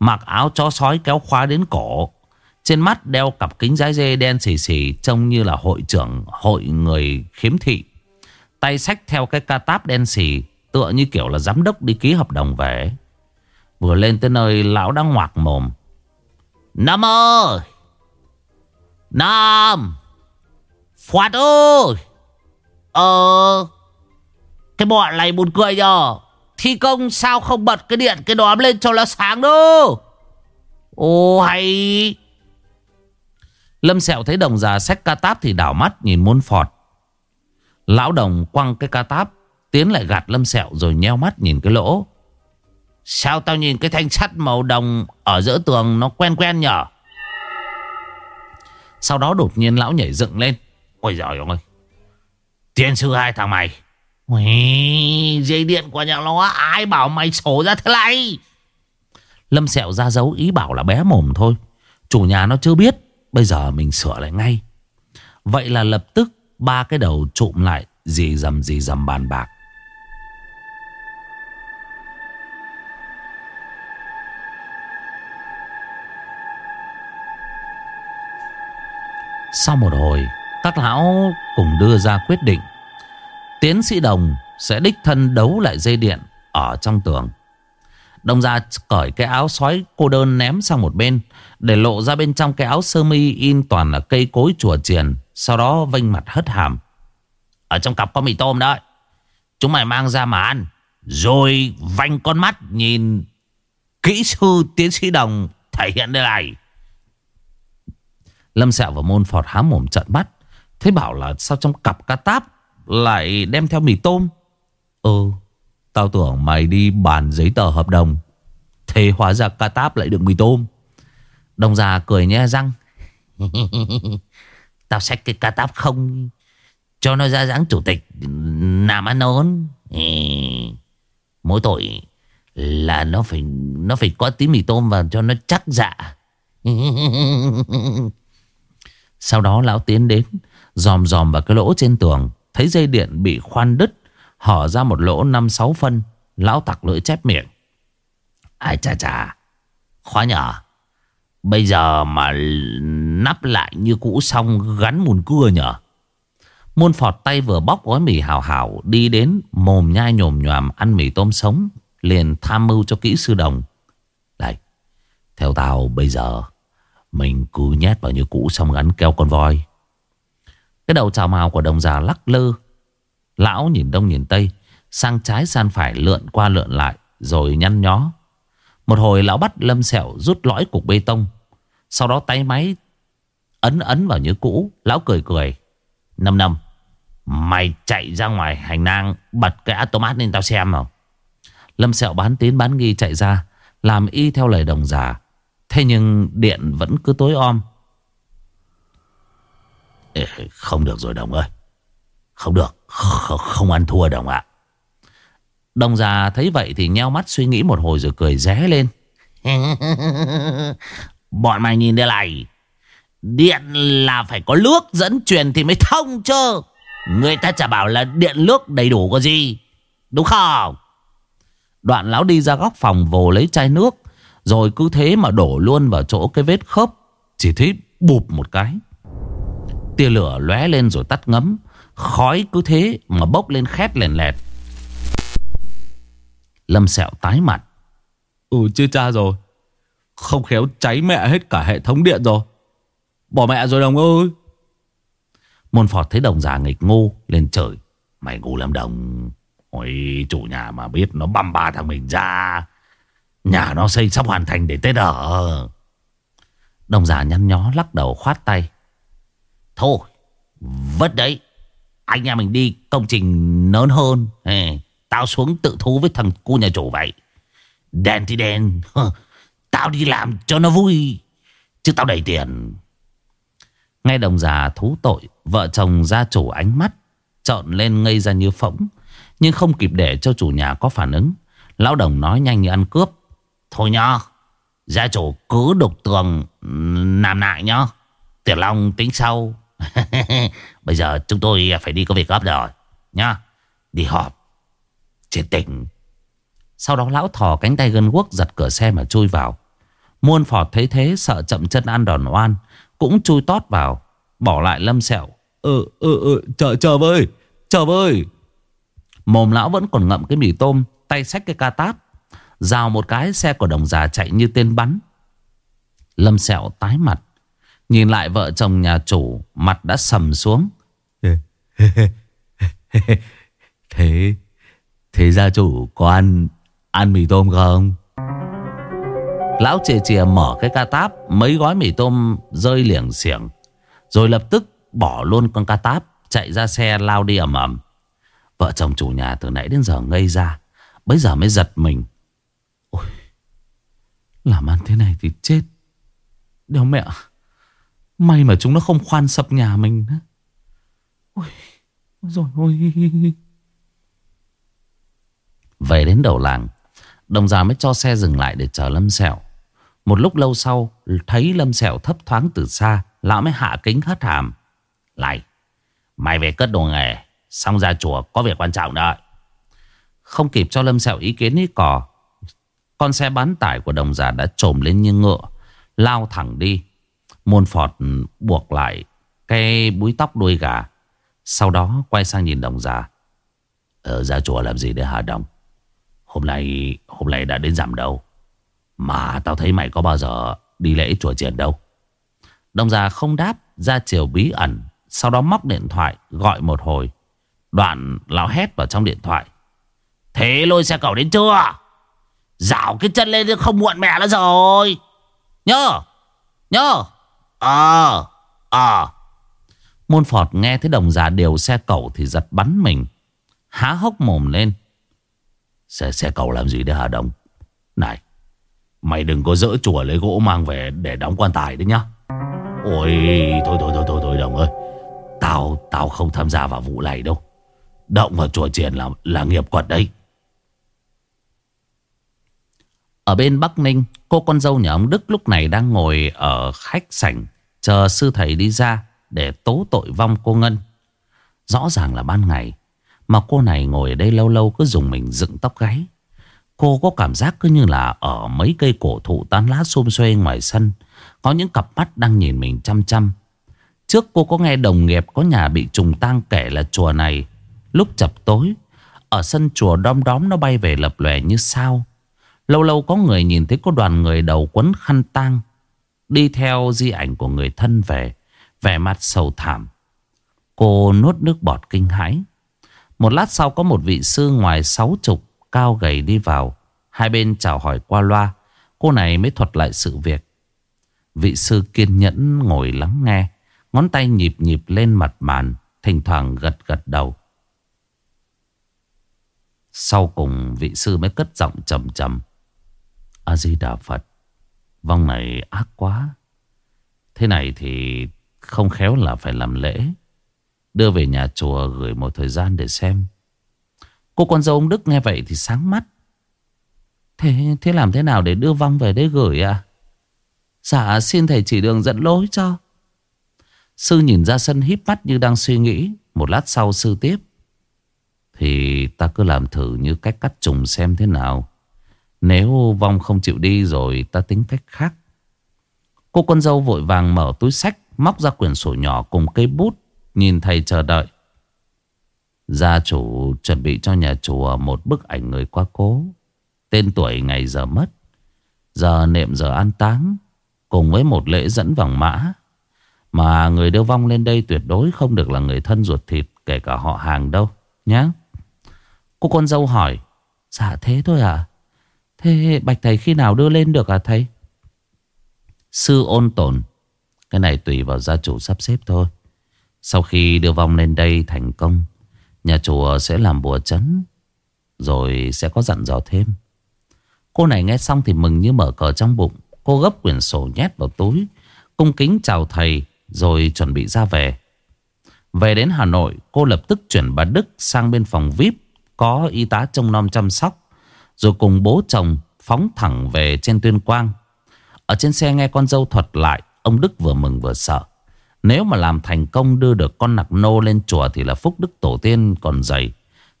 Mặc áo chó sói kéo khóa đến cổ. Trên mắt đeo cặp kính giái dê đen xì xì, Trông như là hội trưởng, hội người khiếm thị. Tay sách theo cái ca táp đen xì, Tựa như kiểu là giám đốc đi ký hợp đồng về. Vừa lên tới nơi, lão đang ngoạc mồm. Nam ơi! Nam! Phạt ơi! Ờ Cái bọn này buồn cười nhờ. Thi công sao không bật cái điện, Cái đóm lên cho nó sáng đâu Ồ hay. Lâm sẹo thấy đồng già xách ca táp Thì đảo mắt, nhìn muôn phọt. Lão đồng quăng cái ca táp, Tiến lại gạt lâm sẹo rồi nheo mắt nhìn cái lỗ. Sao tao nhìn cái thanh sắt màu đồng Ở giữa tường nó quen quen nhở? Sau đó đột nhiên lão nhảy dựng lên. Ôi giời ơi. Tiên sư hai thằng mày. Ui, dây điện của nhà nó ai bảo mày sổ ra thế này? Lâm sẹo ra dấu ý bảo là bé mồm thôi. Chủ nhà nó chưa biết Bây giờ mình sửa lại ngay. Vậy là lập tức ba cái đầu trụm lại Dì dầm dì dầm bàn bạc. Sau một hồi Các lão cùng đưa ra quyết định. Tiến sĩ Đồng sẽ đích thân đấu lại dây điện Ở trong tường. Đồng ra cởi cái áo sói cô đơn ném sang một bên, Để lộ ra bên trong cái áo sơ mi in toàn là cây cối chùa triền Sau đó vênh mặt hất hàm. Ở trong cặp có mì tôm đấy. Chúng mày mang ra mà ăn. Rồi vanh con mắt nhìn Kỹ sư tiến sĩ đồng thể hiện đây này. Lâm Sẹo và Môn Phọt há mồm trận mắt Thế bảo là sao trong cặp cá táp lại đem theo mì tôm. Ừ Tao tưởng mày đi bàn giấy tờ hợp đồng. Thế hóa ra ca-táp lại được mì tôm. Đồng già cười nhe răng. Tao xách cái ca-táp không Cho nó ra dáng chủ tịch, Làm ăn ốn ừ, Mỗi tội Là nó phải Nó phải có tí mì tôm vào cho nó chắc dạ. Sau đó lão tiến đến, Dòm dòm vào cái lỗ trên tường. Thấy dây điện bị khoan đứt, Hở ra một lỗ 5-6 phân, Lão tặc lưỡi chép miệng. Ai chà chà Khó nhở. Bây giờ mà nắp lại như cũ xong Gắn mùn cưa nhở. Muôn phọt tay vừa bóc gói mì hào hảo Đi đến mồm nhai nhồm nhòm Ăn mì tôm sống, Liền tham mưu cho kỹ sư đồng. Này, Theo tao bây giờ, Mình cứ nhét vào như cũ xong gắn keo con voi. Cái đầu trào màu của đồng già lắc lư. Lão nhìn đông nhìn tây, Sang trái sang phải lượn qua lượn lại, Rồi nhăn nhó. Một hồi lão bắt lâm sẹo rút lõi cục bê tông. Sau đó tay máy Ấn ấn vào như cũ, Lão cười cười. Năm năm Mày chạy ra ngoài hành lang Bật cái automat lên tao xem nào. Lâm sẹo bán tín bán nghi chạy ra, Làm y theo lời đồng giả Thế nhưng điện vẫn cứ tối om. Ê, Không được rồi đồng ơi. Không được Không, không ăn thua đồng ạ. Đồng già thấy vậy thì nheo mắt suy nghĩ một hồi rồi cười ré lên. Bọn mày nhìn đây này. Điện là phải có nước dẫn truyền thì mới thông chứ. Người ta chả bảo là điện nước đầy đủ có gì. Đúng không? Đoạn lão đi ra góc phòng vồ lấy chai nước Rồi cứ thế mà đổ luôn vào chỗ cái vết khớp. Chỉ thấy bụp một cái. Tia lửa lóe lên rồi tắt ngấm. Khói cứ thế mà bốc lên khét lèn lẹt. Lâm sẹo tái mặt.
Ừ chưa cha rồi. Không khéo cháy mẹ hết cả hệ thống điện rồi. Bỏ mẹ rồi đồng ơi.
Môn Phọt thấy đồng già nghịch ngu lên trời. Mày ngu làm đồng. Ôi chủ nhà mà biết nó băm ba thằng mình ra. Nhà nó xây sắp hoàn thành để Tết ở. Đồng già nhăn nhó lắc đầu khoát tay Thôi Vất đấy. Anh em mình đi công trình lớn hơn. Ê, Tao xuống tự thú với thằng cu nhà chủ vậy. Đèn thì đèn. Tao đi làm cho nó vui Chứ tao đầy tiền. Nghe đồng già thú tội Vợ chồng gia chủ ánh mắt Trợn lên ngây ra như phỗng Nhưng không kịp để cho chủ nhà có phản ứng. Lão đồng nói nhanh như ăn cướp. Thôi nhá Gia chủ cứ đục tường Làm lại nhá. Tiểu Long tính sau. Bây giờ chúng tôi phải đi có việc gấp rồi, Nhá. Đi họp. Trên tỉnh. Sau đó lão thò cánh tay gân guốc Giật cửa xe mà chui vào. Muôn phọt thấy thế, sợ chậm chân ăn đòn oan, Cũng chui tót vào, Bỏ lại lâm sẹo.
Ừ ừ ừ chờ chờ với Chờ với.
Mồm lão vẫn còn ngậm cái mì tôm, Tay xách cái ca táp Rào một cái xe của đồng già chạy như tên bắn. Lâm sẹo tái mặt Nhìn lại vợ chồng nhà chủ Mặt đã sầm xuống.
Thế Thế gia chủ có ăn Ăn mì tôm không?
Lão chìa chìa mở cái ca táp Mấy gói mì tôm rơi liệng xiềng. Rồi lập tức bỏ luôn con ca táp Chạy ra xe lao đi ầm ầm. Vợ chồng chủ nhà từ nãy đến giờ ngây ra Bây giờ mới giật mình. Ôi Làm ăn thế này thì chết. Đéo mẹ May mà chúng nó không khoan sập nhà mình nữa. Ôi Rồi ôi. Về đến đầu làng Đồng già mới cho xe dừng lại để chờ Lâm Sẹo. Một lúc lâu sau Thấy Lâm Sẹo thấp thoáng từ xa Lão mới hạ kính hất hàm. Lại Mày về cất đồ nghề Xong ra chùa có việc quan trọng đợi. Không kịp cho Lâm Sẹo ý kiến ý cỏ Con xe bán tải của đồng già đã trồm lên như ngựa Lao thẳng đi Môn Phọt buộc lại Cái búi tóc đuôi gà. Sau đó quay sang nhìn đồng già. Ờ, Ở ra chùa làm gì để hả đồng? Hôm nay Hôm nay đã đến giảm đâu? Mà tao thấy mày có bao giờ Đi lễ chùa triển đâu. Đồng già không đáp, ra chiều bí ẩn, Sau đó móc điện thoại, gọi một hồi. Đoạn lão hét vào trong điện thoại. Thế lôi xe cẩu đến chưa? Dạo cái chân lên không muộn mẹ nó rồi. Nhớ Nhớ. Ờ Ờ Môn phọt nghe thấy đồng già đều xe cẩu Thì giật bắn mình. Há hốc mồm lên. Xe, xe cẩu làm gì đấy hả đồng? Này Mày đừng có dỡ chùa lấy gỗ mang về Để đóng quan tài đấy nhá. Ôi thôi thôi thôi thôi, thôi đồng ơi. Tao tao không tham gia vào vụ này đâu. Động vào chùa triển là, là nghiệp quật đấy. Ở bên Bắc Ninh, Cô con dâu nhà ông Đức lúc này đang ngồi ở khách sảnh, Chờ sư thầy đi ra Để tố tội vong cô Ngân. Rõ ràng là ban ngày, Mà cô này ngồi ở đây lâu lâu cứ dùng mình dựng tóc gáy. Cô có cảm giác cứ như là Ở mấy cây cổ thụ tán lá xôm xuê ngoài sân, Có những cặp mắt đang nhìn mình chăm chăm. Trước cô có nghe đồng nghiệp có nhà bị trùng tang kể là chùa này, Lúc chập tối, Ở sân chùa đom đóm nó bay về lập lòe như sao. Lâu lâu có người nhìn thấy có đoàn người đầu quấn khăn tang, Đi theo di ảnh của người thân về, Vẻ mặt sầu thảm. Cô nuốt nước bọt kinh hãi. Một lát sau có một vị sư ngoài sáu chục Cao gầy đi vào. Hai bên chào hỏi qua loa, Cô này mới thuật lại sự việc. Vị sư kiên nhẫn ngồi lắng nghe, Ngón tay nhịp nhịp lên mặt màn, Thỉnh thoảng gật gật đầu. Sau cùng vị sư mới cất giọng trầm trầm. A-di-đà Phật. Vong này ác quá. Thế này thì không khéo là phải làm lễ. Đưa về nhà chùa gửi một thời gian để xem. Cô con dâu ông Đức nghe vậy thì sáng mắt. Thế thế làm thế nào để đưa vong về đây gửi à Dạ xin thầy chỉ đường dẫn lối cho. Sư nhìn ra sân híp mắt như đang suy nghĩ. Một lát sau sư tiếp. Thì ta cứ làm thử như cách cắt trùng xem thế nào nếu vong không chịu đi rồi ta tính cách khác. Cô con dâu vội vàng mở túi sách, móc ra quyển sổ nhỏ cùng cây bút, nhìn thầy chờ đợi. Gia chủ chuẩn bị cho nhà chùa một bức ảnh người quá cố. Tên tuổi ngày giờ mất. Giờ niệm giờ an táng. Cùng với một lễ dẫn vàng mã. Mà người đưa vong lên đây tuyệt đối không được là người thân ruột thịt kể cả họ hàng đâu. Nhá. Cô con dâu hỏi. Dạ thế thôi à? Thế bạch thầy khi nào đưa lên được à thầy? Sư ôn tồn. Cái này tùy vào gia chủ sắp xếp thôi. Sau khi đưa vong lên đây thành công, nhà chùa sẽ làm bùa chấn. Rồi sẽ có dặn dò thêm. Cô này nghe xong thì mừng như mở cờ trong bụng. Cô gấp quyển sổ nhét vào túi. Cung kính chào thầy rồi chuẩn bị ra về. Về đến Hà Nội, cô lập tức chuyển bà Đức sang bên phòng VIP có y tá trông nom chăm sóc. Rồi cùng bố chồng phóng thẳng về trên tuyên quang. Ở trên xe nghe con dâu thuật lại, Ông Đức vừa mừng vừa sợ. Nếu mà làm thành công đưa được con nặc nô lên chùa Thì là phúc đức tổ tiên còn dày.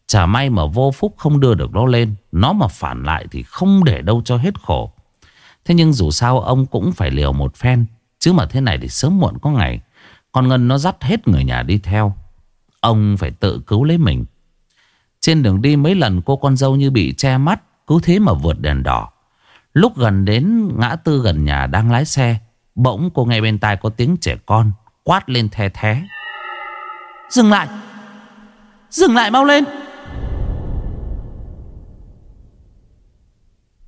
Chả may mà vô phúc không đưa được nó lên, Nó mà phản lại thì không để đâu cho hết khổ. Thế nhưng dù sao ông cũng phải liều một phen, Chứ mà thế này thì sớm muộn có ngày. Con Ngân nó dắt hết người nhà đi theo. Ông phải tự cứu lấy mình. Trên đường đi mấy lần cô con dâu như bị che mắt cứ thế mà vượt đèn đỏ. Lúc gần đến ngã tư gần nhà đang lái xe, Bỗng cô nghe bên tai có tiếng trẻ con Quát lên the thế Dừng lại! Dừng lại mau lên!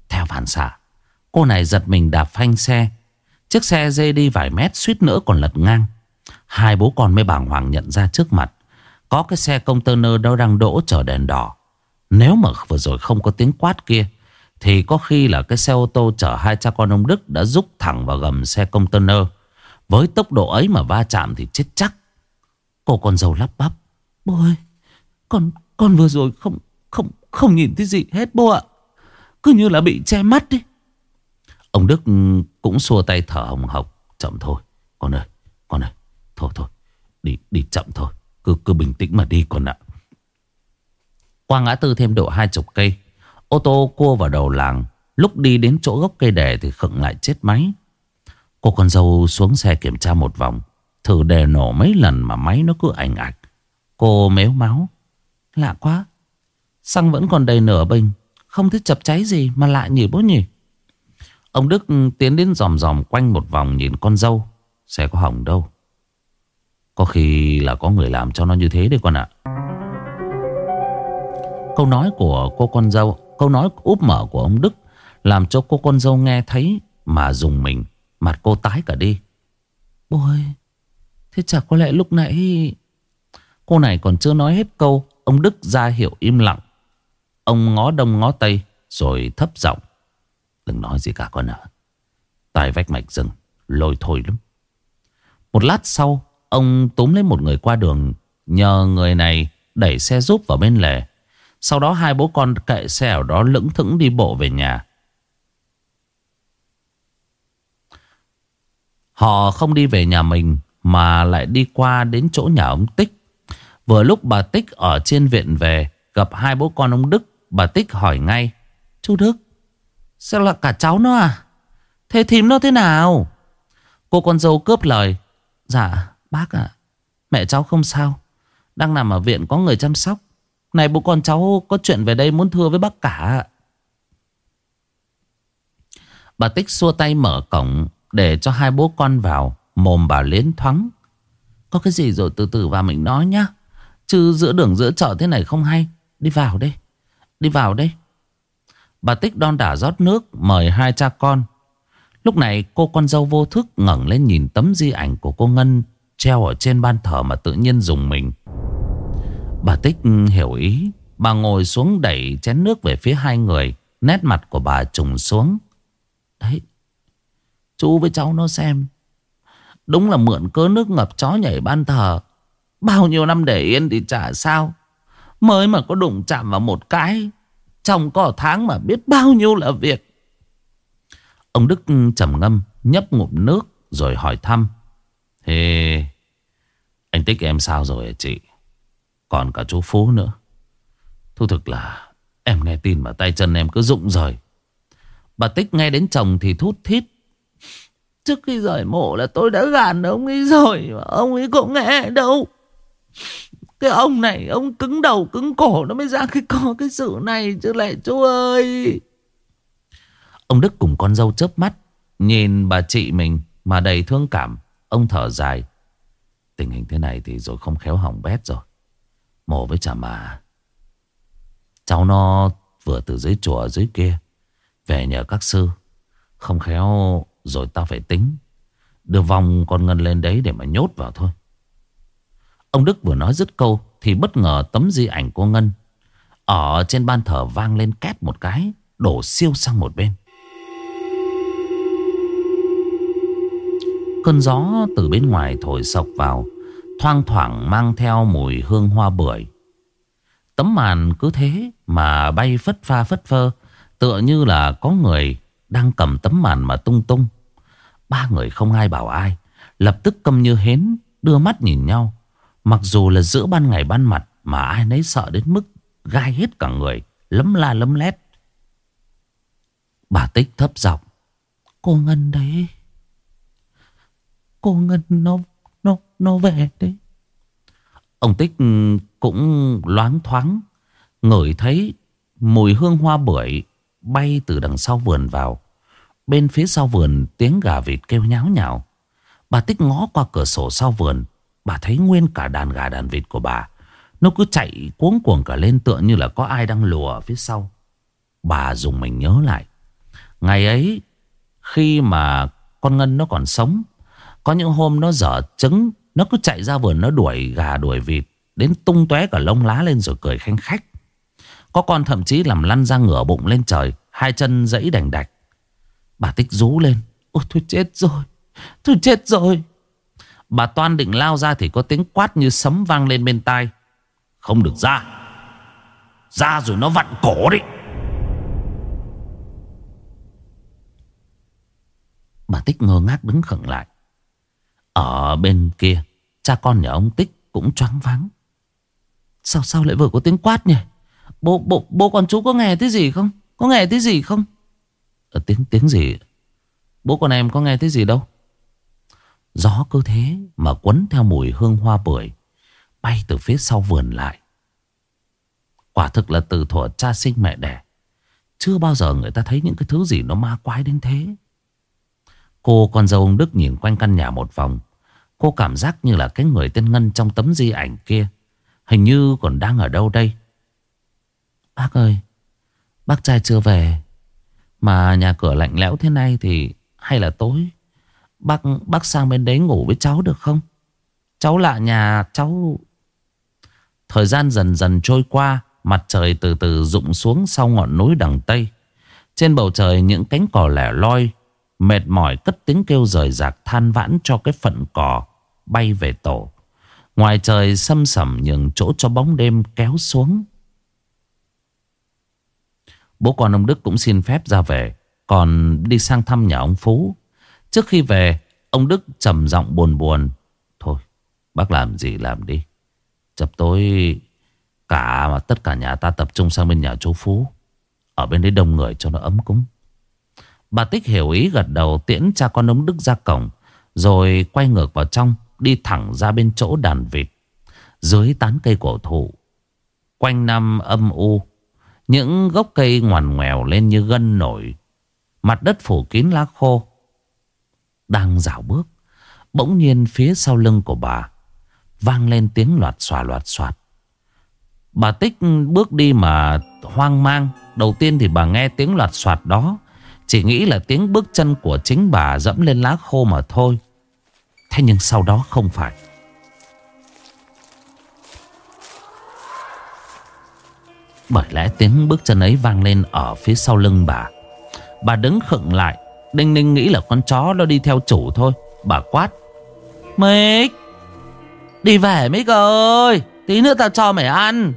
Theo phản xạ, Cô này giật mình đạp phanh xe. Chiếc xe dê đi vài mét suýt nữa còn lật ngang. Hai bố con mới bàng hoàng nhận ra trước mặt, Có cái xe container đâu đang đỗ chờ đèn đỏ nếu mà vừa rồi không có tiếng quát kia Thì có khi là cái xe ô tô chở hai cha con ông Đức Đã rúc thẳng vào gầm xe container. Với tốc độ ấy mà va chạm thì chết chắc. Cô con dâu lắp bắp Bố ơi Con, con vừa rồi không không không nhìn thấy gì hết bố ạ. Cứ như là bị che mắt đi. Ông Đức cũng xua tay thở hồng hộc Chậm thôi Con ơi Con ơi Thôi thôi Đi đi chậm thôi. Cứ cứ bình tĩnh mà đi con ạ qua ngã tư thêm độ hai chục cây. Ô tô cua vào đầu làng. Lúc đi đến chỗ gốc cây đề thì khựng lại chết máy. Cô con dâu xuống xe kiểm tra một vòng. Thử đề nổ mấy lần mà máy nó cứ ảnh ạch. Cô méo máu. Lạ quá. Xăng vẫn còn đầy nửa bình. Không thấy chập cháy gì mà lạ nhỉ bố nhỉ? Ông Đức tiến đến dòm dòm quanh một vòng nhìn con dâu. Sẽ có hỏng đâu. Có khi là có người làm cho nó như thế đấy con ạ. Câu nói của cô con dâu, Câu nói úp mở của ông Đức Làm cho cô con dâu nghe thấy Mà dùng mình, Mặt cô tái cả đi. Bố ơi Thế chả có lẽ lúc nãy Cô này còn chưa nói hết câu, Ông Đức ra hiệu im lặng. Ông ngó đông ngó tây Rồi thấp giọng, Đừng nói gì cả con ạ Tài vách mạch rừng, Lôi thôi lắm. Một lát sau, Ông túm lấy một người qua đường, Nhờ người này đẩy xe giúp vào bên lề. Sau đó hai bố con kệ xe ở đó lững thững đi bộ về nhà. Họ không đi về nhà mình, Mà lại đi qua đến chỗ nhà ông Tích. Vừa lúc bà Tích ở trên viện về, Gặp hai bố con ông Đức, Bà Tích hỏi ngay, Chú Đức, Sao là cả cháu nó à? Thế thím nó thế nào? Cô con dâu cướp lời Dạ bác ạ, Mẹ cháu không sao. Đang nằm ở viện có người chăm sóc này, bố con cháu có chuyện về đây muốn thưa với bác cả. Bà Tích xua tay mở cổng Để cho hai bố con vào. Mồm bà liến thoáng. Có cái gì rồi từ từ vào mình nói nhá. Chứ giữa đường giữa chợ thế này không hay. Đi vào đây. Đi vào đây. Bà Tích đon đả rót nước, Mời hai cha con. Lúc này cô con dâu vô thức ngẩng lên nhìn tấm di ảnh của cô Ngân Treo ở trên ban thờ mà tự nhiên dùng mình. Bà Tích ừ, hiểu ý. Bà ngồi xuống đẩy chén nước về phía hai người. Nét mặt của bà trùng xuống. Đấy, Chú với cháu nó xem. Đúng là mượn cớ nước ngập chó nhảy ban thờ. Bao nhiêu năm để yên thì chả sao. Mới mà có đụng chạm vào một cái Trong có tháng mà biết bao nhiêu là việc. Ông Đức ừ, trầm ngâm, Nhấp ngụm nước rồi hỏi thăm. Thế Anh Tích em sao rồi hả chị? Còn cả chú Phú nữa. Thu thực là Em nghe tin mà tay chân em cứ rụng rời. Bà Tích nghe đến chồng thì thút thít. Trước khi rời mộ là tôi đã gàn ông ấy rồi Mà ông ấy cũng nghe đâu. Cái ông này, ông cứng đầu, cứng cổ Nó mới ra cái có cái sự này chứ lại chú ơi. Ông Đức cùng con dâu chớp mắt, Nhìn bà chị mình Mà đầy thương cảm. Ông thở dài. Tình hình thế này thì rồi không khéo hỏng bét rồi. Mổ với chả mà. Cháu nó vừa từ dưới chùa dưới kia, Về nhờ các sư. Không khéo rồi tao phải tính, Đưa vòng con Ngân lên đấy để mà nhốt vào thôi. Ông Đức vừa nói dứt câu Thì bất ngờ tấm di ảnh cô Ngân Ở trên ban thờ vang lên két một cái, Đổ siêu sang một bên. Cơn gió từ bên ngoài thổi sộc vào Thoang thoảng mang theo mùi hương hoa bưởi. Tấm màn cứ thế mà bay phất pha phất phơ, Tựa như là có người đang cầm tấm màn mà tung tung. Ba người không ai bảo ai, Lập tức câm như hến, Đưa mắt nhìn nhau. Mặc dù là giữa ban ngày ban mặt Mà ai nấy sợ đến mức gai hết cả người, Lấm la lấm lét. Bà Tích thấp giọng, Cô Ngân đấy. Cô Ngân nó nó nó về đấy Ông Tích ừ, cũng loáng thoáng Ngửi thấy Mùi hương hoa bưởi Bay từ đằng sau vườn vào. Bên phía sau vườn, tiếng gà vịt kêu nháo nhào. Bà Tích ngó qua cửa sổ sau vườn. Bà thấy nguyên cả đàn gà đàn vịt của bà. Nó cứ chạy cuống cuồng cả lên tựa như là có ai đang lùa ở phía sau. Bà dùng mình nhớ lại. Ngày ấy, Khi mà con Ngân nó còn sống có những hôm nó dở trứng, Nó cứ chạy ra vườn, nó đuổi gà, đuổi vịt, Đến tung tóe cả lông lá lên rồi cười khanh khách Có con thậm chí làm lăn ra ngửa bụng lên trời, Hai chân dẫy đành đạch Bà tích rú lên, Ôi, thôi chết rồi, Thôi chết rồi Bà Toan định lao ra thì có tiếng quát như sấm vang lên bên tai. Không được ra. Ra rồi nó vặn cổ đi Bà Tích ngơ ngác đứng khẩn lại. Ở bên kia, cha con nhà ông Tích cũng choáng váng. Sao sao lại vừa có tiếng quát nhỉ? Bố, bố, bố con chú có nghe thấy gì không? Có nghe thấy gì không? Ờ, tiếng tiếng gì? Bố con em có nghe thấy gì đâu? Gió cứ thế mà quấn theo mùi hương hoa bưởi Bay từ phía sau vườn lại Quả thực là từ thuở cha sinh mẹ đẻ Chưa bao giờ người ta thấy những cái thứ gì nó ma quái đến thế Cô con dâu ông Đức nhìn quanh căn nhà một vòng. Cô cảm giác như là cái người tên Ngân trong tấm di ảnh kia. Hình như còn đang ở đâu đây? Bác ơi, Bác trai chưa về. Mà nhà cửa lạnh lẽo thế này thì Hay là tối? Bác bác sang bên đấy ngủ với cháu được không? Cháu lạ nhà, cháu Thời gian dần dần trôi qua, Mặt trời từ từ rụng xuống sau ngọn núi đằng Tây. Trên bầu trời những cánh cỏ lẻ loi Mệt mỏi cất tiếng kêu rời rạc than vãn cho cái phận cỏ Bay về tổ. Ngoài trời xâm sầm nhường chỗ cho bóng đêm kéo xuống. Bố con ông Đức cũng xin phép ra về, Còn đi sang thăm nhà ông Phú. Trước khi về, Ông Đức trầm giọng buồn buồn, Thôi, bác làm gì làm đi. Chập tối, Cả mà tất cả nhà ta tập trung sang bên nhà chú Phú. Ở bên đấy đông người cho nó ấm cúng. Bà Tích hiểu ý gật đầu, tiễn cha con ông Đức ra cổng, Rồi quay ngược vào trong, Đi thẳng ra bên chỗ đàn vịt. Dưới tán cây cổ thụ, Quanh năm âm u, Những gốc cây ngoằn ngoèo lên như gân nổi. Mặt đất phủ kín lá khô, Đang dạo bước. Bỗng nhiên phía sau lưng của bà, Vang lên tiếng loạt xòa loạt xoạt. Bà Tích bước đi mà hoang mang. Đầu tiên thì bà nghe tiếng loạt soạt đó. Chỉ nghĩ là tiếng bước chân của chính bà dẫm lên lá khô mà thôi. Thế nhưng sau đó không phải. Bởi lẽ tiếng bước chân ấy vang lên ở phía sau lưng bà. Bà đứng khựng lại, Đinh ninh nghĩ là con chó nó đi theo chủ thôi. Bà quát Mích Đi về Mích ơi, Tí nữa tao cho mày ăn.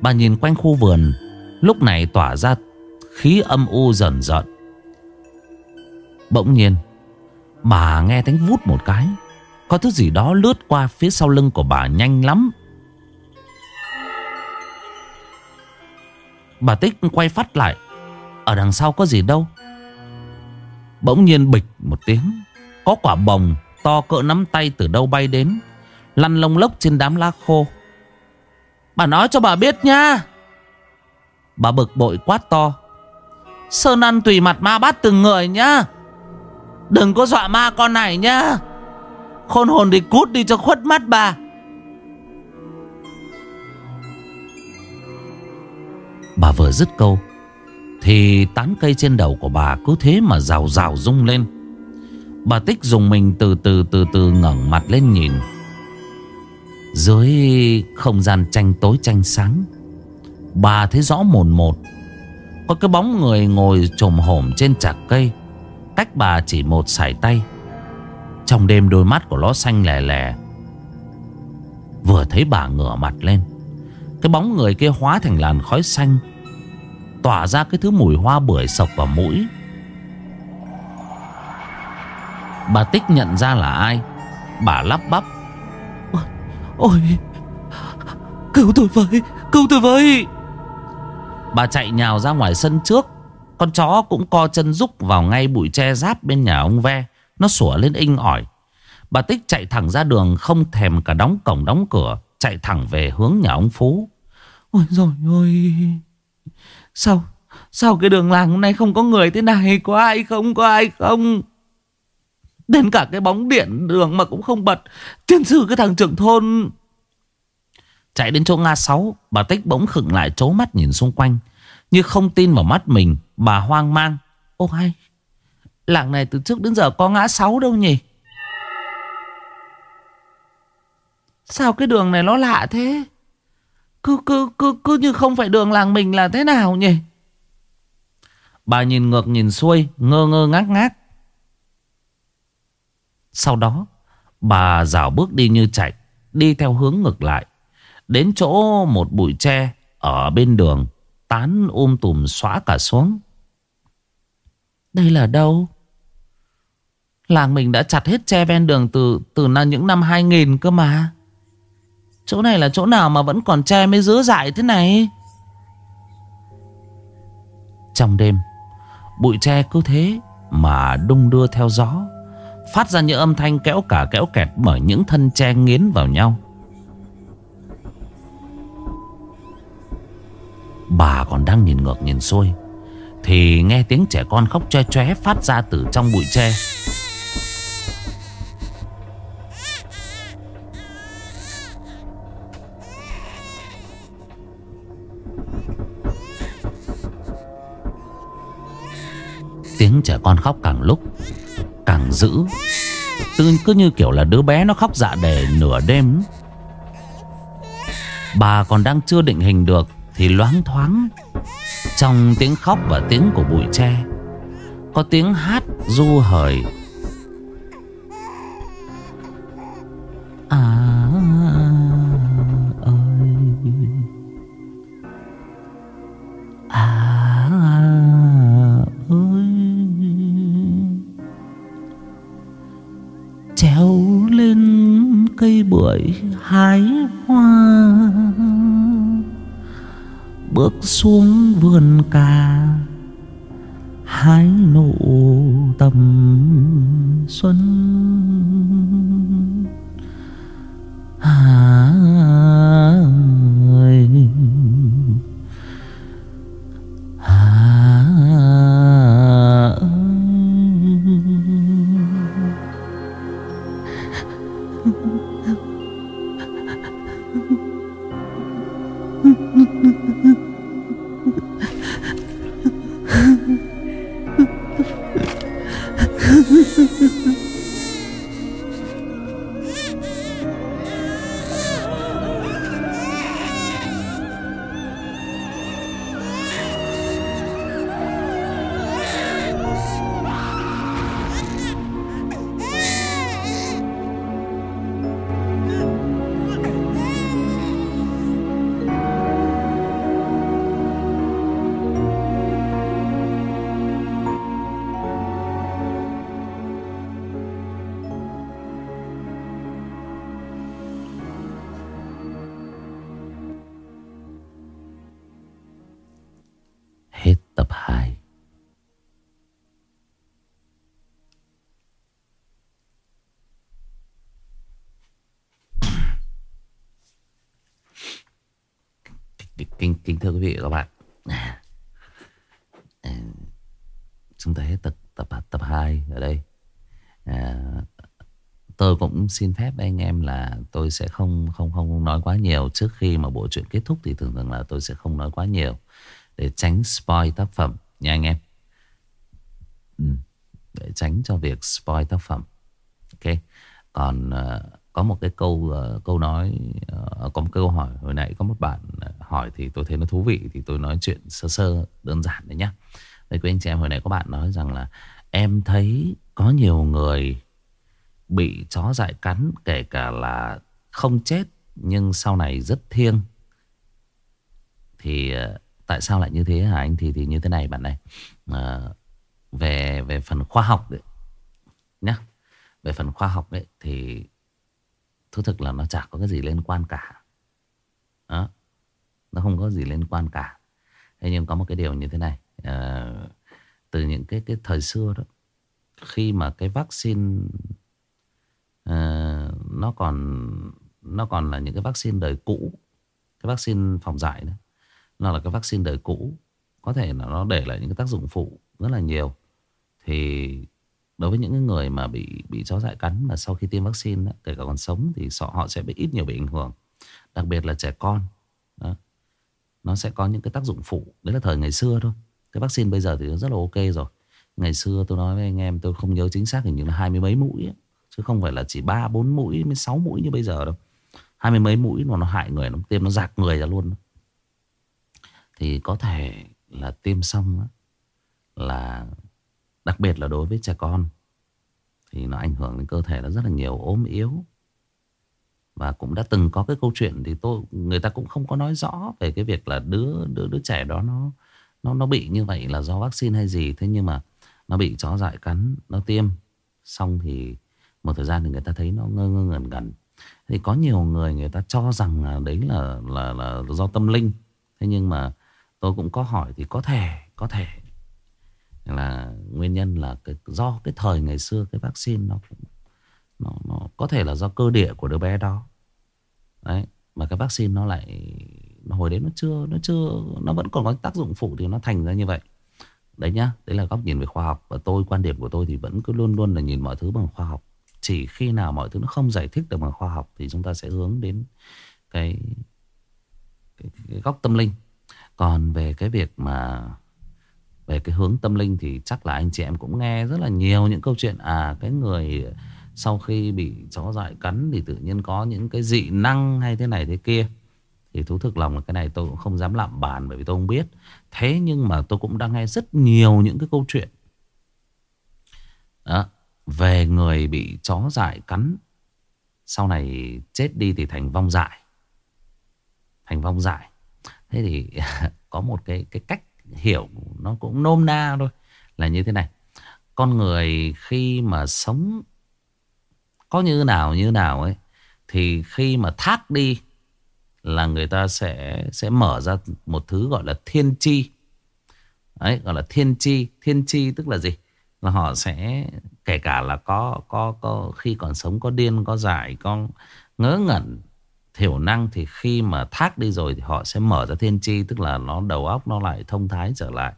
Bà nhìn quanh khu vườn, Lúc này tỏa ra khí âm u dần dần. Bỗng nhiên, Bà nghe tiếng vút một cái. Có thứ gì đó lướt qua phía sau lưng của bà nhanh lắm. Bà Tích quay phát lại. Ở đằng sau có gì đâu. Bỗng nhiên bịch một tiếng. Có quả bồng to cỡ nắm tay từ đâu bay đến. Lăn lông lốc trên đám lá khô. Bà nói cho bà biết nha. Bà bực bội quát to. Sơn ăn tùy mặt ma bắt từng người nhá. Đừng có dọa ma con này nhá. Khôn hồn thì cút đi cho khuất mắt bà. Bà vừa dứt câu, Thì tán cây trên đầu của bà cứ thế mà rào rào rung lên. Bà Tích dùng mình từ từ từ từ ngẩng mặt lên nhìn. Dưới không gian tranh tối, tranh sáng, Bà thấy rõ mồn một. Có cái bóng người ngồi trồm hổm trên chạc cây. Cách bà chỉ một sải tay. Trong đêm đôi mắt của nó xanh lè lè Vừa thấy bà ngửa mặt lên. Cái bóng người kia hóa thành làn khói xanh Tỏa ra cái thứ mùi hoa bưởi sộc vào mũi. Bà Tích nhận ra là ai? Bà lắp bắp.
Ôi, ôi Cứu tôi với Cứu tôi với.
Bà chạy nhào ra ngoài sân trước. Con chó cũng co chân rúc vào ngay bụi tre giáp bên nhà ông Ve. Nó sủa lên inh ỏi. Bà Tích chạy thẳng ra đường, Không thèm cả đóng cổng đóng cửa, Chạy thẳng về hướng nhà ông Phú.
Ôi rồi ôi Sao Sao cái đường làng hôm nay không có người thế này? Có ai không, có ai không? Đến cả cái bóng điện đường mà cũng không bật. Tiên sư, cái thằng trưởng thôn
Chạy đến chỗ Nga 6 Bà Tích bỗng khựng lại trố mắt nhìn xung quanh. Như không tin vào mắt mình Bà hoang mang.
Ô hay Làng này từ trước đến giờ có ngã 6 đâu nhỉ? Sao cái đường này nó lạ thế? Cứ, cứ, cứ, cứ như không phải đường làng mình là thế nào nhỉ?
Bà nhìn ngược nhìn xuôi Ngơ ngơ ngác ngác. Sau đó Bà dạo bước đi như chạy Đi theo hướng ngược lại. Đến chỗ một bụi tre Ở bên đường, Tán um tùm xóa cả xuống.
Đây là đâu? Làng mình đã chặt hết tre ven đường Từ từ những năm 2000 cơ mà. Chỗ này là chỗ nào mà vẫn còn tre mới dứa dại thế này?
Trong đêm, Bụi tre cứ thế mà đung đưa theo gió, Phát ra những âm thanh kéo cả kéo kẹt Bởi những thân tre nghiến vào nhau. Bà còn đang nhìn ngược nhìn xuôi. Thì nghe tiếng trẻ con khóc che choé Phát ra từ trong bụi tre. Tiếng trẻ con khóc càng lúc Càng dữ. Tư, cứ như kiểu là đứa bé nó khóc dạ để nửa đêm. Bà còn đang chưa định hình được thì loáng thoáng, Trong tiếng khóc và tiếng của bụi tre, Có tiếng hát du hời. À ơi. À ơi. Treo lên cây bưởi hái hoa. Bước xuống vườn cà Hái nụ tầm xuân. Cũng xin phép anh em là tôi sẽ không không không nói quá nhiều trước khi mà bộ truyện kết thúc thì thường thường là tôi sẽ không nói quá nhiều để tránh spoil tác phẩm nha anh em. Ừ, để tránh cho việc spoil tác phẩm. Ok. Còn uh, có một cái câu uh, câu nói uh, có một câu hỏi hồi nãy có một bạn hỏi thì tôi thấy nó thú vị thì tôi nói chuyện sơ sơ đơn giản đấy nhá. Đây quý anh chị em hồi nãy có bạn nói rằng là em thấy có nhiều người bị chó dại cắn kể cả là không chết nhưng sau này rất thiêng. Thì ờ, tại sao lại như thế hả anh? Thì thì như thế này bạn này à, ờ, về về phần khoa học đấy nhá. Về phần khoa học đấy thì thú thực là nó chả có cái gì liên quan cả. Đó nó không có gì liên quan cả. Thế nhưng có một cái điều như thế này à, từ những cái cái thời xưa đó khi mà cái vaccine à, nó còn nó còn là những cái vaccine đời cũ cái vaccine phòng dại đó nó là cái vaccine đời cũ. Có thể là nó để lại những cái tác dụng phụ rất là nhiều. Thì đối với những người mà bị bị chó dại cắn mà sau khi tiêm vaccine kể cả còn sống thì họ sẽ bị ít nhiều bị ảnh hưởng. Đặc biệt là trẻ con đó. nó sẽ có những cái tác dụng phụ. Đấy là thời ngày xưa thôi. Cái vaccine bây giờ thì rất là ok rồi. Ngày xưa tôi nói với anh em tôi không nhớ chính xác hình như là hai mươi mấy mũi ấy chứ không phải là chỉ ba, bốn mũi mới sáu mũi như bây giờ đâu. Hai mươi mấy mũi mà nó hại người nó tiêm nó giạc người ra luôn. Thì có thể là tiêm xong là đặc biệt là đối với trẻ con, thì nó ảnh hưởng đến cơ thể nó rất là nhiều, ốm yếu. Và cũng đã từng có cái câu chuyện thì tôi, người ta cũng không có nói rõ về cái việc là đứa đứa đứa trẻ đó nó nó nó bị như vậy là do vaccine hay gì. Thế nhưng mà nó bị chó dại cắn, nó tiêm, xong thì một thời gian thì người ta thấy nó ngơ ngơ ngẩn ngẩn. Thì có nhiều người người ta cho rằng là đấy là là là do tâm linh. Thế nhưng mà tôi cũng có hỏi thì có thể có thể là nguyên nhân là cái, do cái thời ngày xưa cái vaccine nó cũng nó, nó có thể là do cơ địa của đứa bé đó. Đấy mà cái vaccine nó lại hồi đấy nó chưa nó chưa nó vẫn còn có tác dụng phụ thì nó thành ra như vậy. Đấy nhá đấy là góc nhìn về khoa học và tôi quan điểm của tôi thì vẫn cứ luôn luôn là nhìn mọi thứ bằng khoa học chỉ khi nào mọi thứ nó không giải thích được bằng khoa học thì chúng ta sẽ hướng đến cái cái, cái góc tâm linh. Còn về cái việc mà về cái hướng tâm linh thì chắc là anh chị em cũng nghe rất là nhiều những câu chuyện à cái người sau khi bị chó dại cắn thì tự nhiên có những cái dị năng hay thế này thế kia. Thì thú thực lòng là cái này tôi cũng không dám lạm bàn bởi vì tôi không biết. Thế nhưng mà tôi cũng đang nghe rất nhiều những cái câu chuyện. Đó về người bị chó dại cắn. Sau này chết đi thì thành vong dại. Thành vong dại. Thế thì có một cái cái cách hiểu nó cũng nôm na thôi. Là như thế này. Con người khi mà sống có như nào như nào ấy, thì khi mà thác đi là người ta sẽ sẽ mở ra một thứ gọi là thiên chi. Ấy gọi là thiên chi. Thiên chi tức là gì? Là họ sẽ kể cả là có có có khi còn sống có điên có dại có ngớ ngẩn thiểu năng thì khi mà thác đi rồi thì họ sẽ mở ra thiên chi tức là nó đầu óc nó lại thông thái trở lại.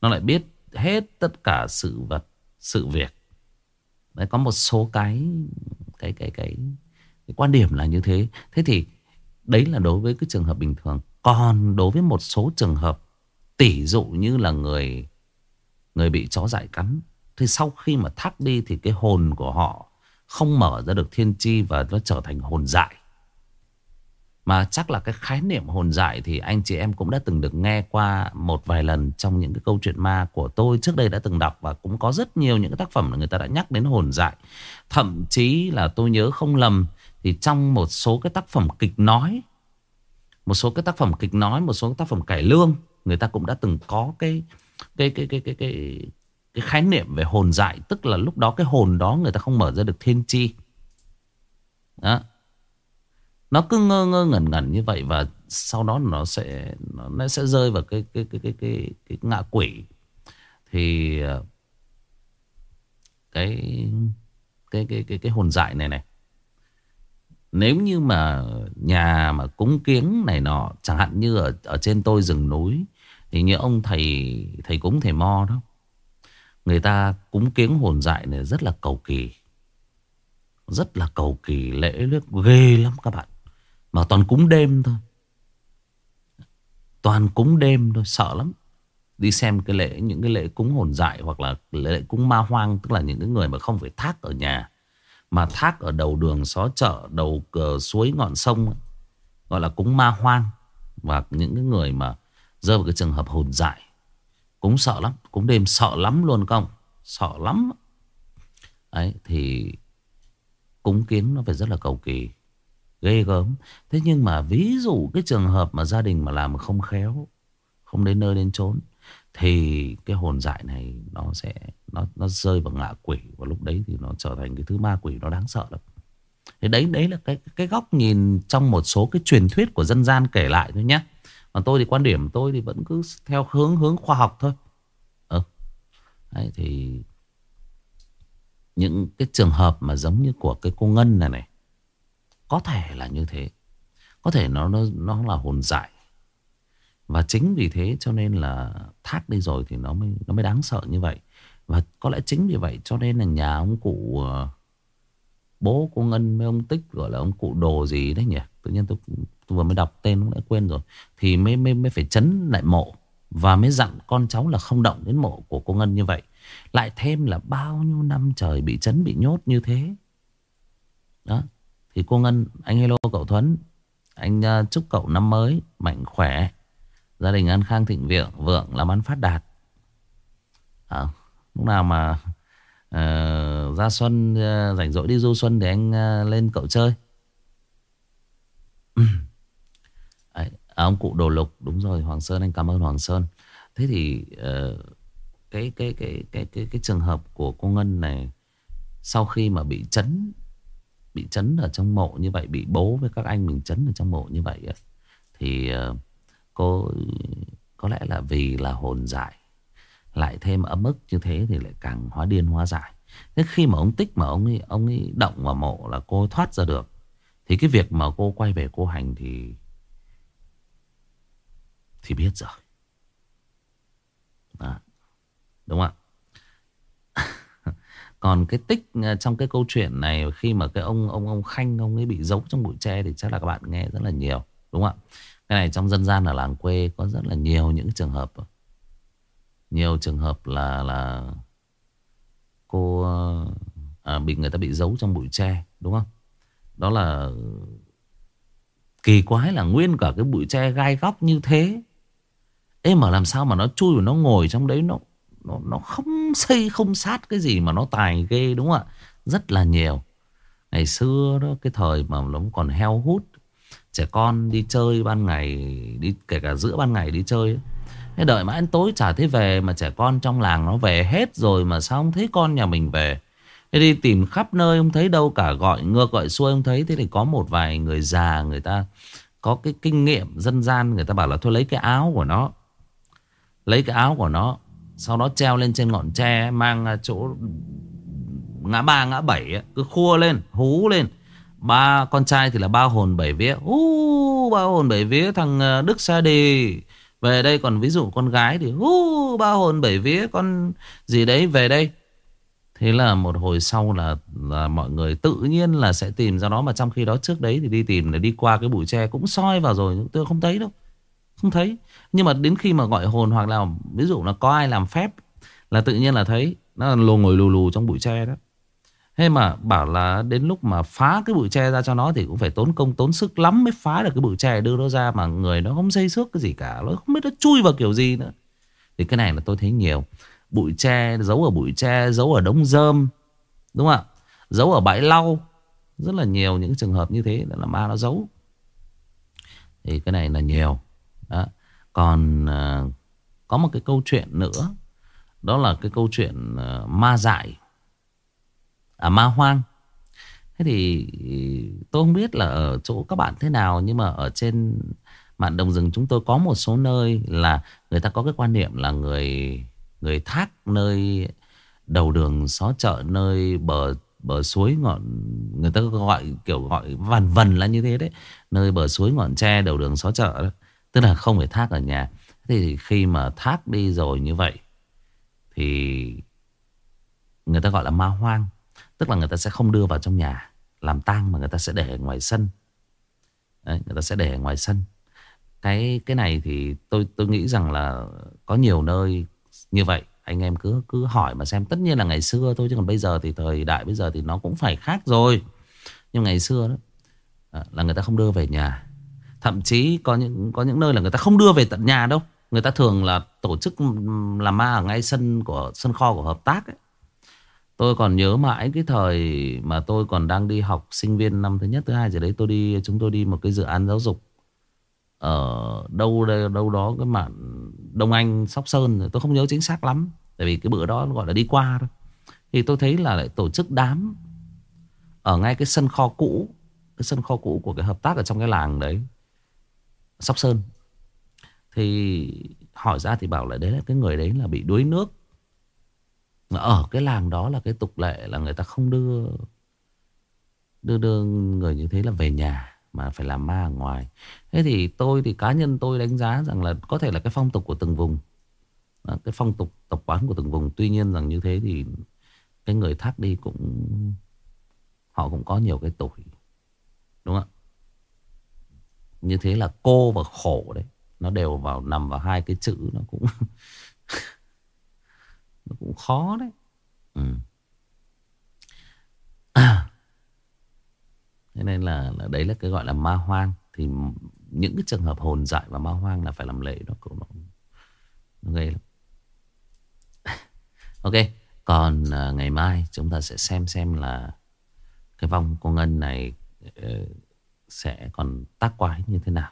Nó lại biết hết tất cả sự vật sự việc. Đấy có một số cái cái cái cái, cái quan điểm là như thế. Thế thì đấy là đối với cái trường hợp bình thường. Còn đối với một số trường hợp tỷ dụ như là người người bị chó dại cắn thì sau khi mà thác đi thì cái hồn của họ không mở ra được thiên chi và nó trở thành hồn dại mà chắc là cái khái niệm hồn dại thì anh chị em cũng đã từng được nghe qua một vài lần trong những cái câu chuyện ma của tôi trước đây đã từng đọc và cũng có rất nhiều những cái tác phẩm là người ta đã nhắc đến hồn dại. Thậm chí là tôi nhớ không lầm thì trong một số cái tác phẩm kịch nói, một số cái tác phẩm kịch nói, một số tác phẩm cải lương, người ta cũng đã từng có cái cái cái cái cái cái cái khái niệm về hồn dại, tức là lúc đó cái hồn đó người ta không mở ra được thiên chi. Đó. Nó cứ ngơ ngơ ngẩn ngẩn như vậy và sau đó nó sẽ nó sẽ rơi vào cái cái cái cái cái, cái ngạ quỷ. Thì ờ, cái cái cái cái cái hồn dại này này nếu như mà nhà mà cúng kiếng này nọ chẳng hạn như ở ở trên tôi rừng núi thì như ông thầy thầy cúng thầy mo đó người ta cúng kiếng hồn dại này rất là cầu kỳ. Rất là cầu kỳ, lễ lướt ghê lắm các bạn. Mà toàn cúng đêm thôi. Toàn cúng đêm thôi, Sợ lắm. Đi xem cái lễ, những cái lễ cúng hồn dại Hoặc là lễ cúng ma hoang, Tức là những cái người mà không phải thác ở nhà, Mà thác ở đầu đường xó chợ, Đầu cờ suối ngọn sông Gọi là cúng ma hoang. Và những cái người mà Rơi vào cái trường hợp hồn dại cũng sợ lắm, cũng đêm sợ lắm luôn không Sợ lắm. Đấy, thì Cúng kiến nó phải rất là cầu kỳ, ghê gớm. Thế nhưng mà ví dụ cái trường hợp mà gia đình mà làm không khéo, không đến nơi đến chốn, thì cái hồn dại này nó sẽ, nó nó rơi vào ngạ quỷ và lúc đấy thì nó trở thành cái thứ ma quỷ nó đáng sợ lắm. Thì đấy đấy là cái cái góc nhìn trong một số cái truyền thuyết của dân gian kể lại thôi nhé còn tôi thì quan điểm tôi thì vẫn cứ theo hướng hướng khoa học thôi. Ừ. đấy thì những cái trường hợp mà giống như của cái cô ngân này này có thể là như thế. Có thể nó nó, nó là hồn dại. Và chính vì thế cho nên là thác đi rồi thì nó mới, nó mới đáng sợ như vậy. Và có lẽ chính vì vậy cho nên là nhà ông cụ ờ, Bố cô Ngân với ông Tích gọi là ông cụ đồ gì đấy nhỉ? Tự nhiên tôi vừa mới đọc tên cũng đã quên rồi Thì mới, mới, mới phải chấn lại mộ Và mới dặn con cháu là không động đến mộ của cô Ngân như vậy. Lại thêm là bao nhiêu năm trời bị chấn bị nhốt như thế. Đó thì cô Ngân, anh hello cậu Thuấn Anh uh, chúc cậu năm mới mạnh khỏe. Gia đình an khang thịnh vượng Vượng làm ăn phát đạt. À, Lúc nào mà ờ, uh, ra xuân uh, Rảnh rỗi đi du xuân để anh uh, lên cậu chơi. à, Ông cụ Đồ Lục Đúng rồi Hoàng Sơn anh cảm ơn Hoàng Sơn. Thế thì uh, cái, cái, cái, cái, cái, cái trường hợp của cô Ngân này Sau khi mà bị chấn bị chấn ở trong mộ như vậy bị bố với các anh mình chấn ở trong mộ như vậy thì uh, cô có lẽ là vì là hồn dại lại thêm ấm ức như thế thì lại càng hóa điên hóa giải thế khi mà ông tích mà ông ấy, ông ấy động vào mộ là cô thoát ra được thì cái việc mà cô quay về cô hành thì thì biết rồi. Đó. đúng không ạ? Còn cái tích ờ, trong cái câu chuyện này khi mà cái ông ông ông khanh ông ấy bị giấu trong bụi tre thì chắc là các bạn nghe rất là nhiều đúng không ạ? Cái này trong dân gian ở làng quê có rất là nhiều những trường hợp. Nhiều trường hợp là là cô ờ, à, bị người ta bị giấu trong bụi tre đúng không? Đó là kỳ quái là nguyên cả cái bụi tre gai góc như thế. Ê, mà làm sao mà nó chui và nó ngồi trong đấy, nó nó nó không xây, không sát cái gì mà nó tài ghê, đúng không ạ? Rất là nhiều. Ngày xưa đó, cái thời mà nó còn heo hút, trẻ con đi chơi ban ngày, đi, kể cả giữa ban ngày đi chơi. Thế đợi mãi đến tối chả thấy về, mà trẻ con trong làng nó về hết rồi mà sao không thấy con nhà mình về? Thế đi tìm khắp nơi không thấy đâu, cả gọi ngược gọi xuôi không thấy. Thế thì có một vài người già, người ta có cái kinh nghiệm dân gian, người ta bảo là thôi lấy cái áo của nó lấy cái áo của nó, sau đó treo lên trên ngọn tre, mang à, chỗ ngã ba, ngã bảy cứ khua lên, hú lên. Ba con trai thì là ba hồn bảy vía. Hú, ba hồn bảy vía, thằng à, đức sa đi về đây còn ví dụ con gái thì, hú, ba hồn bảy vía, con gì đấy, về đây. Thế là một hồi sau là là mọi người tự nhiên là sẽ tìm ra nó, mà trong khi đó trước đấy thì đi tìm để đi qua cái bụi tre cũng soi vào rồi, tôi không thấy đâu, không thấy nhưng mà đến khi mà gọi hồn hoặc là ví dụ là có ai làm phép là tự nhiên là thấy nó lù ngồi lù lù trong bụi tre đó Thế mà bảo là đến lúc mà phá cái bụi tre ra cho nó thì cũng phải tốn công tốn sức lắm mới phá được cái bụi tre đưa nó ra mà người nó không xây xước cái gì cả. Nó không biết nó chui vào kiểu gì nữa. Thì cái này là tôi thấy nhiều. Bụi tre, giấu ở bụi tre, giấu ở đống rơm. Đúng không ạ? Giấu ở bãi lau. Rất là nhiều những trường hợp như thế là ma nó giấu. Thì cái này là nhiều. Đó. Còn uh, có một cái câu chuyện nữa. Đó là cái câu chuyện uh, ma dại. À, ma hoang. Thế thì ừ, tôi không biết là ở chỗ các bạn thế nào nhưng mà ở trên mạn đồng rừng chúng tôi có một số nơi là người ta có cái quan niệm là người người thác nơi đầu đường xó chợ nơi bờ bờ suối ngọn người ta gọi kiểu gọi vằn vần là như thế đấy. Nơi bờ suối ngọn tre đầu đường xó chợ đó tức là không phải thác ở nhà. Thì khi mà thác đi rồi như vậy thì người ta gọi là ma hoang. Tức là người ta sẽ không đưa vào trong nhà Làm tang mà người ta sẽ để ở ngoài sân. Đấy, Người ta sẽ để ở ngoài sân. Cái cái này thì tôi tôi nghĩ rằng là Có nhiều nơi như vậy Anh em cứ cứ hỏi mà xem. Tất nhiên là ngày xưa thôi Chứ còn bây giờ thì thời đại bây giờ thì nó cũng phải khác rồi. Nhưng ngày xưa đó à, Là người ta không đưa về nhà. Thậm chí có những có những nơi là người ta không đưa về tận nhà đâu Người ta thường là tổ chức làm ma ở ngay sân của sân kho của hợp tác ấy. Tôi còn nhớ mãi cái thời mà tôi còn đang đi học sinh viên năm thứ nhất, thứ hai gì đấy tôi đi chúng tôi đi một cái dự án giáo dục ở đâu đây đâu đó cái mạn Đông Anh Sóc Sơn tôi không nhớ chính xác lắm tại vì cái bữa đó gọi là đi qua thôi. Thì tôi thấy là lại tổ chức đám ở ngay cái sân kho cũ, cái sân kho cũ của cái hợp tác ở trong cái làng đấy. Sóc Sơn. Thì hỏi ra thì bảo là đấy là cái người đấy là bị đuối nước ở cái làng đó là cái tục lệ là người ta không đưa đưa đưa người như thế là về nhà mà phải làm ma ở ngoài. Thế thì tôi thì cá nhân tôi đánh giá rằng là có thể là cái phong tục của từng vùng. cái phong tục tập quán của từng vùng. Tuy nhiên rằng như thế thì cái người thác đi cũng, họ cũng có nhiều cái tuổi. Đúng không như thế là cô và khổ đấy. Nó đều vào nằm vào hai cái chữ nó cũng nó cũng khó đấy ừ. à. thế nên là, là đấy là cái gọi là ma hoang thì những cái trường hợp hồn dại và ma hoang là phải làm lễ nó cũng nó, nó gây lắm ok còn uh, ngày mai chúng ta sẽ xem xem là cái vong cô ngân này uh, sẽ còn tác quái như thế nào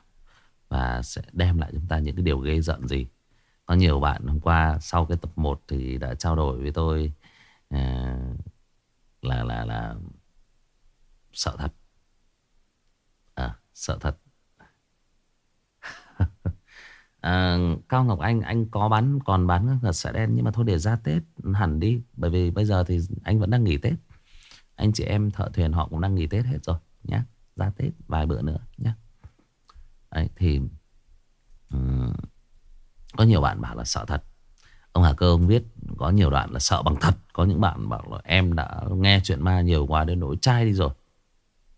và sẽ đem lại chúng ta những cái điều ghê giận gì có nhiều bạn hôm qua sau cái tập 1 thì đã trao đổi với tôi à, là là là sợ thật. À, sợ thật. à, Cao Ngọc Anh Anh có bán Còn bán là xạ đen Nhưng mà thôi để ra Tết hẳn đi Bởi vì bây giờ thì anh vẫn đang nghỉ Tết Anh chị em thợ thuyền họ cũng đang nghỉ Tết hết rồi nhé ra Tết vài bữa nữa nhé Đấy thì um, Có nhiều bạn bảo là sợ thật. Ông Hà Cơ ông viết Có nhiều đoạn là sợ bằng thật. Có những bạn bảo là em đã nghe chuyện ma nhiều quá đến nỗi chai đi rồi.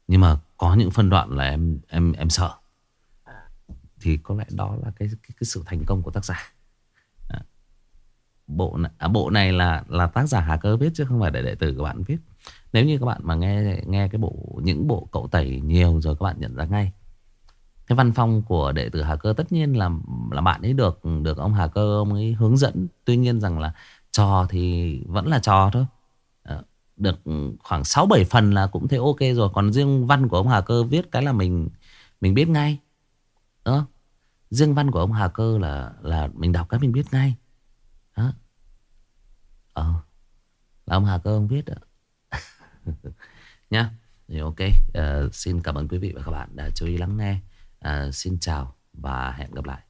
Nhưng mà có những phân đoạn là em em em sợ. Thì có lẽ đó là cái cái, cái sự thành công của tác giả. Bộ này, à, bộ này là là tác giả Hà Cơ viết chứ không phải để đệ tử các bạn viết nếu như các bạn mà nghe nghe cái bộ, những bộ cậu tẩy nhiều rồi các bạn nhận ra ngay cái văn phong của đệ tử Hà Cơ tất nhiên là là bạn ấy được được ông Hà Cơ, ông ấy hướng dẫn tuy nhiên rằng là trò thì vẫn là trò thôi ờ, được khoảng 6 7 phần là cũng thấy ok rồi còn riêng văn của ông Hà Cơ viết cái là mình mình biết ngay đó. Riêng văn của ông Hà Cơ là là mình đọc cái mình biết ngay. Đó. Ờ. Là ông Hà Cơ ông viết đó. Nhá. Thì ok. Uh, xin cảm ơn quý vị và các bạn đã chú ý lắng nghe. Uh, xin chào và hẹn gặp lại.